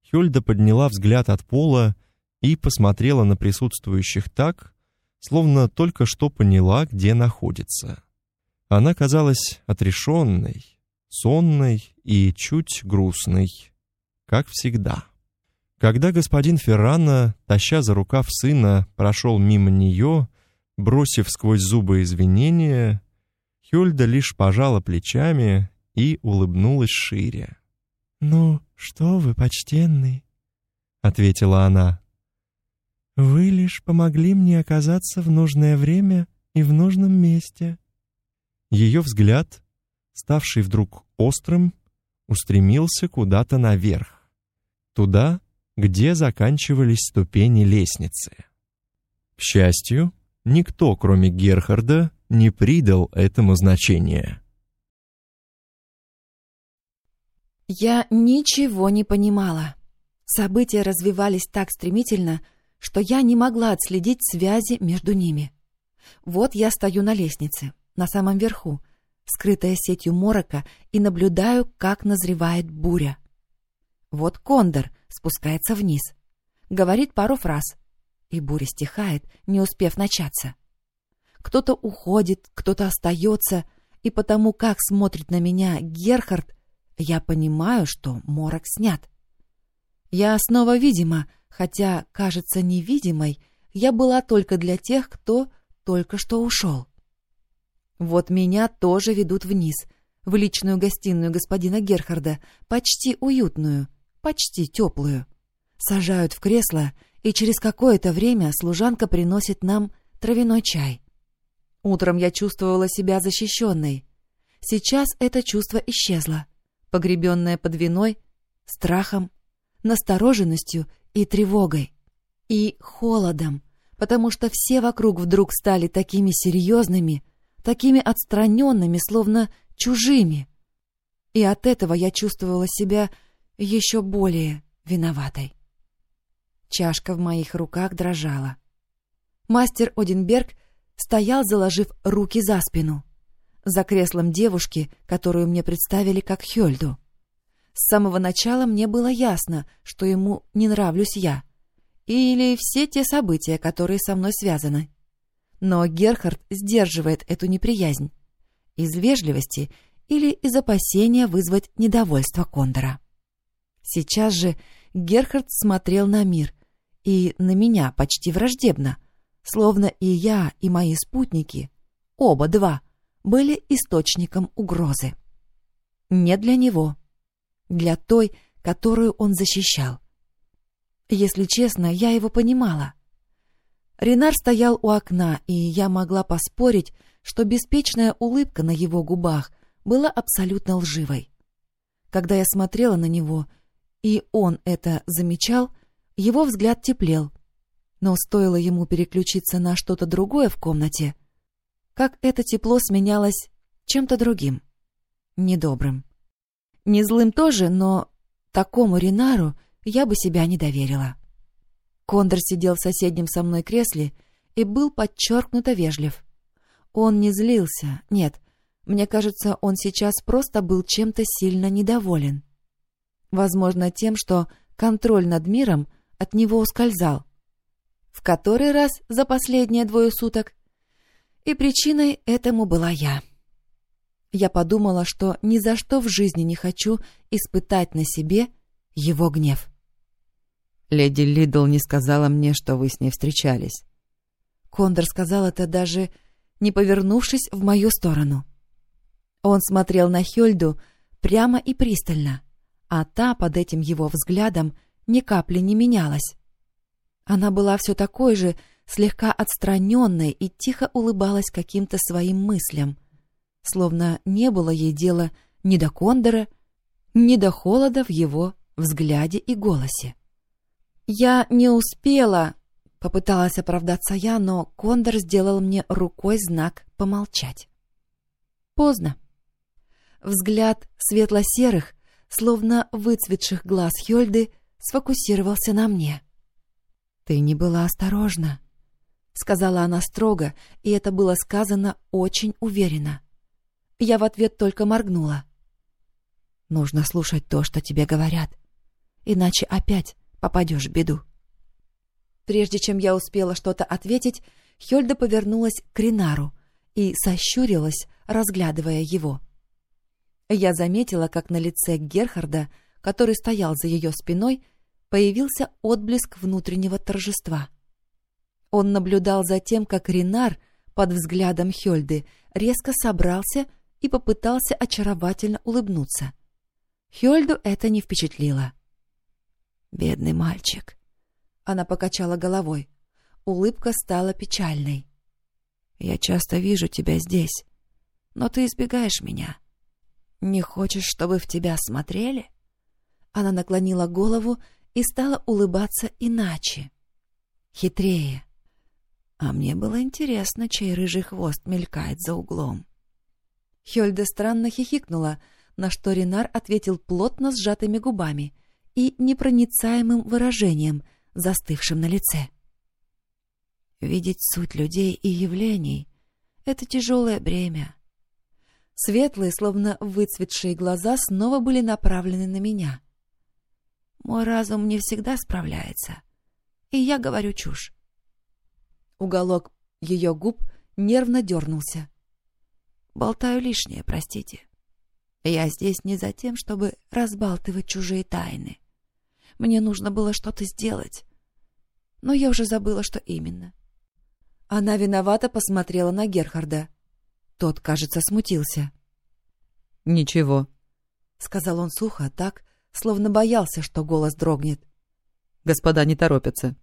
Хюльда подняла взгляд от пола и посмотрела на присутствующих так, словно только что поняла, где находится. Она казалась отрешенной, сонной и чуть грустной, как всегда. Когда господин Феррана, таща за рукав сына, прошел мимо нее, бросив сквозь зубы извинения, Хюльда лишь пожала плечами и улыбнулась шире. «Ну, что вы, почтенный?» — ответила она. «Вы лишь помогли мне оказаться в нужное время и в нужном месте». Ее взгляд, ставший вдруг острым, устремился куда-то наверх, туда, где заканчивались ступени лестницы. К счастью, никто, кроме Герхарда, не придал этому значения. Я ничего не понимала. События развивались так стремительно, что я не могла отследить связи между ними. Вот я стою на лестнице, на самом верху, скрытая сетью морока, и наблюдаю, как назревает буря. Вот кондор спускается вниз, говорит пару фраз, и буря стихает, не успев начаться. Кто-то уходит, кто-то остается, и потому, как смотрит на меня Герхард, я понимаю, что морок снят. Я снова видима, хотя, кажется, невидимой, я была только для тех, кто только что ушел. Вот меня тоже ведут вниз, в личную гостиную господина Герхарда, почти уютную, почти теплую. Сажают в кресло, и через какое-то время служанка приносит нам травяной чай. Утром я чувствовала себя защищенной. Сейчас это чувство исчезло, погребенное под виной, страхом, настороженностью и тревогой. И холодом, потому что все вокруг вдруг стали такими серьезными, такими отстраненными, словно чужими. И от этого я чувствовала себя еще более виноватой. Чашка в моих руках дрожала. Мастер Одинберг стоял, заложив руки за спину, за креслом девушки, которую мне представили как Хёльду. С самого начала мне было ясно, что ему не нравлюсь я, или все те события, которые со мной связаны. Но Герхард сдерживает эту неприязнь из вежливости или из опасения вызвать недовольство Кондора. Сейчас же Герхард смотрел на мир и на меня почти враждебно, словно и я, и мои спутники, оба два, были источником угрозы. Не для него, для той, которую он защищал. Если честно, я его понимала. Ренар стоял у окна, и я могла поспорить, что беспечная улыбка на его губах была абсолютно лживой. Когда я смотрела на него, и он это замечал, его взгляд теплел. Но стоило ему переключиться на что-то другое в комнате, как это тепло сменялось чем-то другим, недобрым. Не злым тоже, но такому Ренару я бы себя не доверила. Кондор сидел в соседнем со мной кресле и был подчеркнуто вежлив. Он не злился, нет, мне кажется, он сейчас просто был чем-то сильно недоволен. Возможно, тем, что контроль над миром от него ускользал. В который раз за последние двое суток. И причиной этому была я. Я подумала, что ни за что в жизни не хочу испытать на себе его гнев. Леди Лидл не сказала мне, что вы с ней встречались. Кондор сказал это даже не повернувшись в мою сторону. Он смотрел на Хёльду прямо и пристально, а та под этим его взглядом ни капли не менялась. Она была все такой же, слегка отстраненной и тихо улыбалась каким-то своим мыслям, словно не было ей дела ни до Кондора, ни до холода в его взгляде и голосе. «Я не успела», — попыталась оправдаться я, но Кондор сделал мне рукой знак помолчать. Поздно. Взгляд светло-серых, словно выцветших глаз Хёльды, сфокусировался на мне. «Ты не была осторожна», — сказала она строго, и это было сказано очень уверенно. Я в ответ только моргнула. «Нужно слушать то, что тебе говорят, иначе опять попадешь в беду. Прежде чем я успела что-то ответить, Хёльда повернулась к Ринару и сощурилась, разглядывая его. Я заметила, как на лице Герхарда, который стоял за ее спиной, появился отблеск внутреннего торжества. Он наблюдал за тем, как Ринар под взглядом Хёльды резко собрался и попытался очаровательно улыбнуться. Хёльду это не впечатлило. Бедный мальчик. Она покачала головой. Улыбка стала печальной. Я часто вижу тебя здесь, но ты избегаешь меня. Не хочешь, чтобы в тебя смотрели? Она наклонила голову и стала улыбаться иначе, хитрее. А мне было интересно, чей рыжий хвост мелькает за углом. Хёльда странно хихикнула, на что Ренар ответил плотно сжатыми губами и непроницаемым выражением, застывшим на лице. Видеть суть людей и явлений — это тяжелое бремя. Светлые, словно выцветшие глаза, снова были направлены на меня. Мой разум не всегда справляется, и я говорю чушь. Уголок ее губ нервно дернулся. Болтаю лишнее, простите. Я здесь не за тем, чтобы разбалтывать чужие тайны. Мне нужно было что-то сделать, но я уже забыла, что именно. Она виновато посмотрела на Герхарда. Тот, кажется, смутился. «Ничего», — сказал он сухо, так, словно боялся, что голос дрогнет. «Господа не торопятся».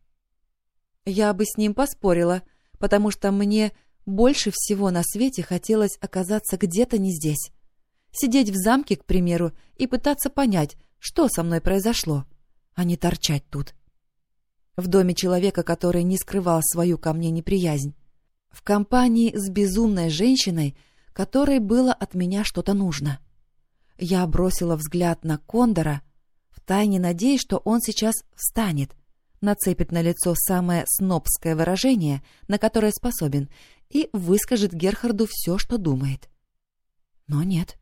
Я бы с ним поспорила, потому что мне больше всего на свете хотелось оказаться где-то не здесь. Сидеть в замке, к примеру, и пытаться понять, что со мной произошло, а не торчать тут. В доме человека, который не скрывал свою ко мне неприязнь. В компании с безумной женщиной, которой было от меня что-то нужно. Я бросила взгляд на Кондора, втайне надеясь, что он сейчас встанет, нацепит на лицо самое снобское выражение, на которое способен, и выскажет Герхарду все, что думает. Но нет.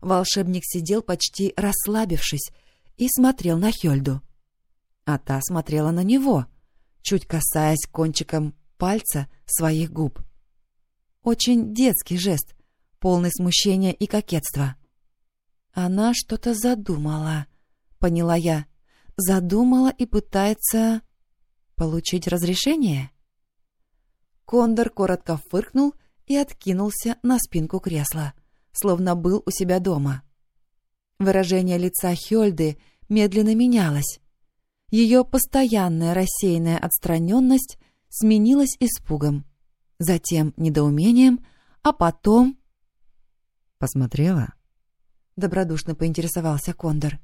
Волшебник сидел почти расслабившись и смотрел на Хельду. А та смотрела на него, чуть касаясь кончиком пальца своих губ. Очень детский жест, полный смущения и кокетства. Она что-то задумала, поняла я. Задумала и пытается получить разрешение? Кондор коротко фыркнул и откинулся на спинку кресла, словно был у себя дома. Выражение лица Хёльды медленно менялось. Ее постоянная рассеянная отстраненность сменилась испугом, затем недоумением, а потом... «Посмотрела?» — добродушно поинтересовался Кондор.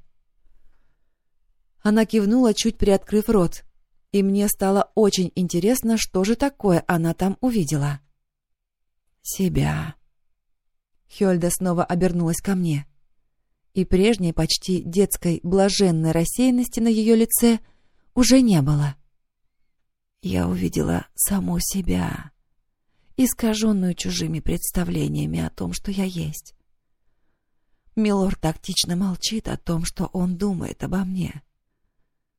Она кивнула, чуть приоткрыв рот, и мне стало очень интересно, что же такое она там увидела. «Себя». Хёльда снова обернулась ко мне. И прежней почти детской блаженной рассеянности на ее лице уже не было. Я увидела саму себя, искаженную чужими представлениями о том, что я есть. Милор тактично молчит о том, что он думает обо мне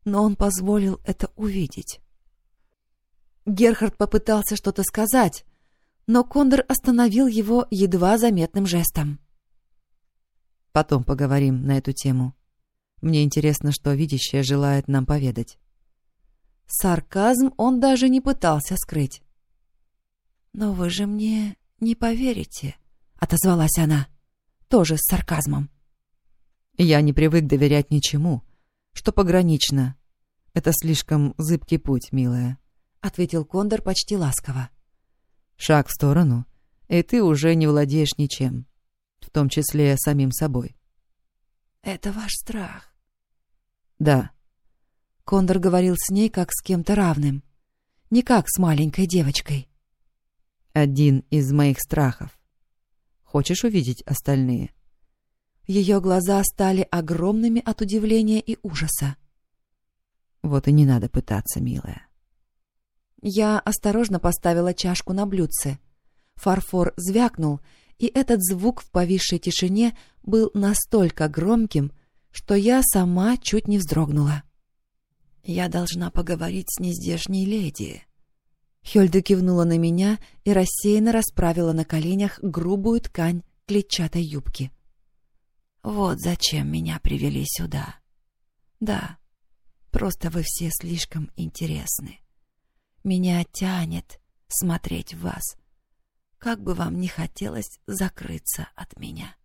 но он позволил это увидеть. Герхард попытался что-то сказать, но Кондор остановил его едва заметным жестом. «Потом поговорим на эту тему. Мне интересно, что видящая желает нам поведать». Сарказм он даже не пытался скрыть. «Но вы же мне не поверите», — отозвалась она, тоже с сарказмом. «Я не привык доверять ничему», — что погранично. Это слишком зыбкий путь, милая», — ответил Кондор почти ласково. «Шаг в сторону, и ты уже не владеешь ничем, в том числе самим собой». «Это ваш страх?» «Да». Кондор говорил с ней как с кем-то равным, не как с маленькой девочкой. «Один из моих страхов. Хочешь увидеть остальные?» Ее глаза стали огромными от удивления и ужаса. Вот и не надо пытаться, милая. Я осторожно поставила чашку на блюдце. Фарфор звякнул, и этот звук в повисшей тишине был настолько громким, что я сама чуть не вздрогнула. «Я должна поговорить с нездешней леди». Хёльда кивнула на меня и рассеянно расправила на коленях грубую ткань клетчатой юбки. Вот зачем меня привели сюда. Да, просто вы все слишком интересны. Меня тянет смотреть в вас. Как бы вам ни хотелось закрыться от меня.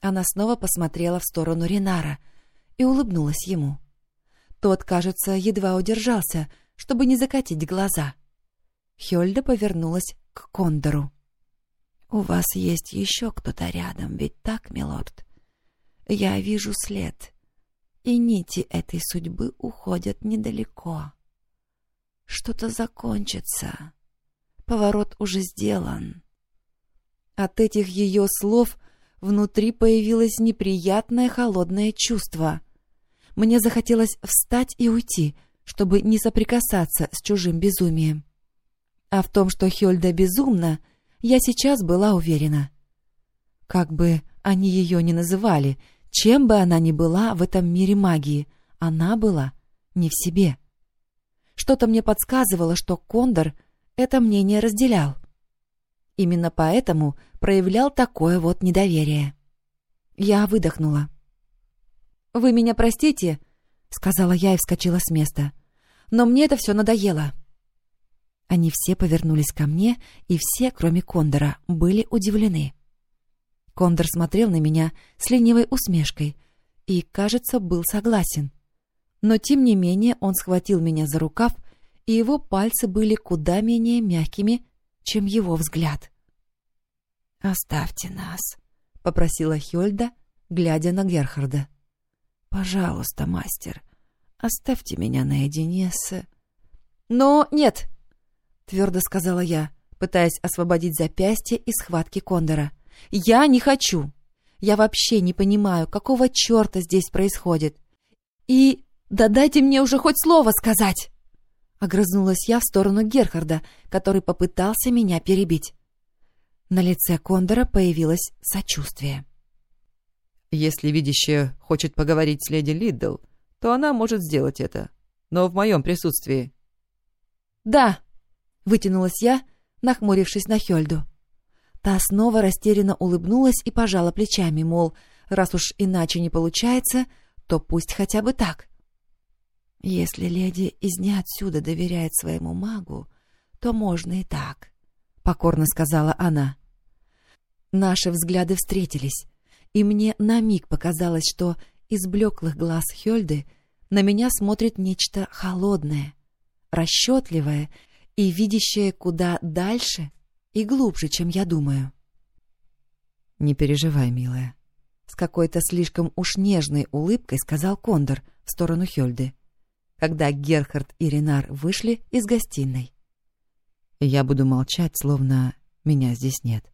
Она снова посмотрела в сторону Ринара и улыбнулась ему. Тот, кажется, едва удержался, чтобы не закатить глаза. Хёльда повернулась к Кондору. «У вас есть еще кто-то рядом, ведь так, милорд?» Я вижу след, и нити этой судьбы уходят недалеко. Что-то закончится. Поворот уже сделан. От этих ее слов внутри появилось неприятное холодное чувство. Мне захотелось встать и уйти, чтобы не соприкасаться с чужим безумием. А в том, что Хёльда безумна, я сейчас была уверена. Как бы они ее ни называли, чем бы она ни была в этом мире магии, она была не в себе. Что-то мне подсказывало, что Кондор это мнение разделял. Именно поэтому проявлял такое вот недоверие. Я выдохнула. «Вы меня простите», — сказала я и вскочила с места. «Но мне это все надоело». Они все повернулись ко мне, и все, кроме Кондора, были удивлены. Кондор смотрел на меня с ленивой усмешкой и, кажется, был согласен. Но, тем не менее, он схватил меня за рукав, и его пальцы были куда менее мягкими, чем его взгляд. «Оставьте нас», — попросила Хёльда, глядя на Герхарда. «Пожалуйста, мастер, оставьте меня наедине с...» «Но нет!» — твердо сказала я, пытаясь освободить запястье из схватки Кондора. «Я не хочу! Я вообще не понимаю, какого черта здесь происходит. И да дайте мне уже хоть слово сказать!» Огрызнулась я в сторону Герхарда, который попытался меня перебить. На лице Кондора появилось сочувствие. «Если видящая хочет поговорить с леди Лиддл, то она может сделать это, но в моем присутствии». «Да», — вытянулась я, нахмурившись на Хёльду. Та снова растерянно улыбнулась и пожала плечами, мол, раз уж иначе не получается, то пусть хотя бы так. Если леди из не отсюда доверяет своему магу, то можно и так, — покорно сказала она. Наши взгляды встретились, и мне на миг показалось, что из блеклых глаз Хёльды на меня смотрит нечто холодное, расчетливое и видящее куда дальше и глубже, чем я думаю. «Не переживай, милая», — с какой-то слишком уж нежной улыбкой сказал Кондор в сторону Хёльды когда Герхард и Ренар вышли из гостиной. Я буду молчать, словно меня здесь нет.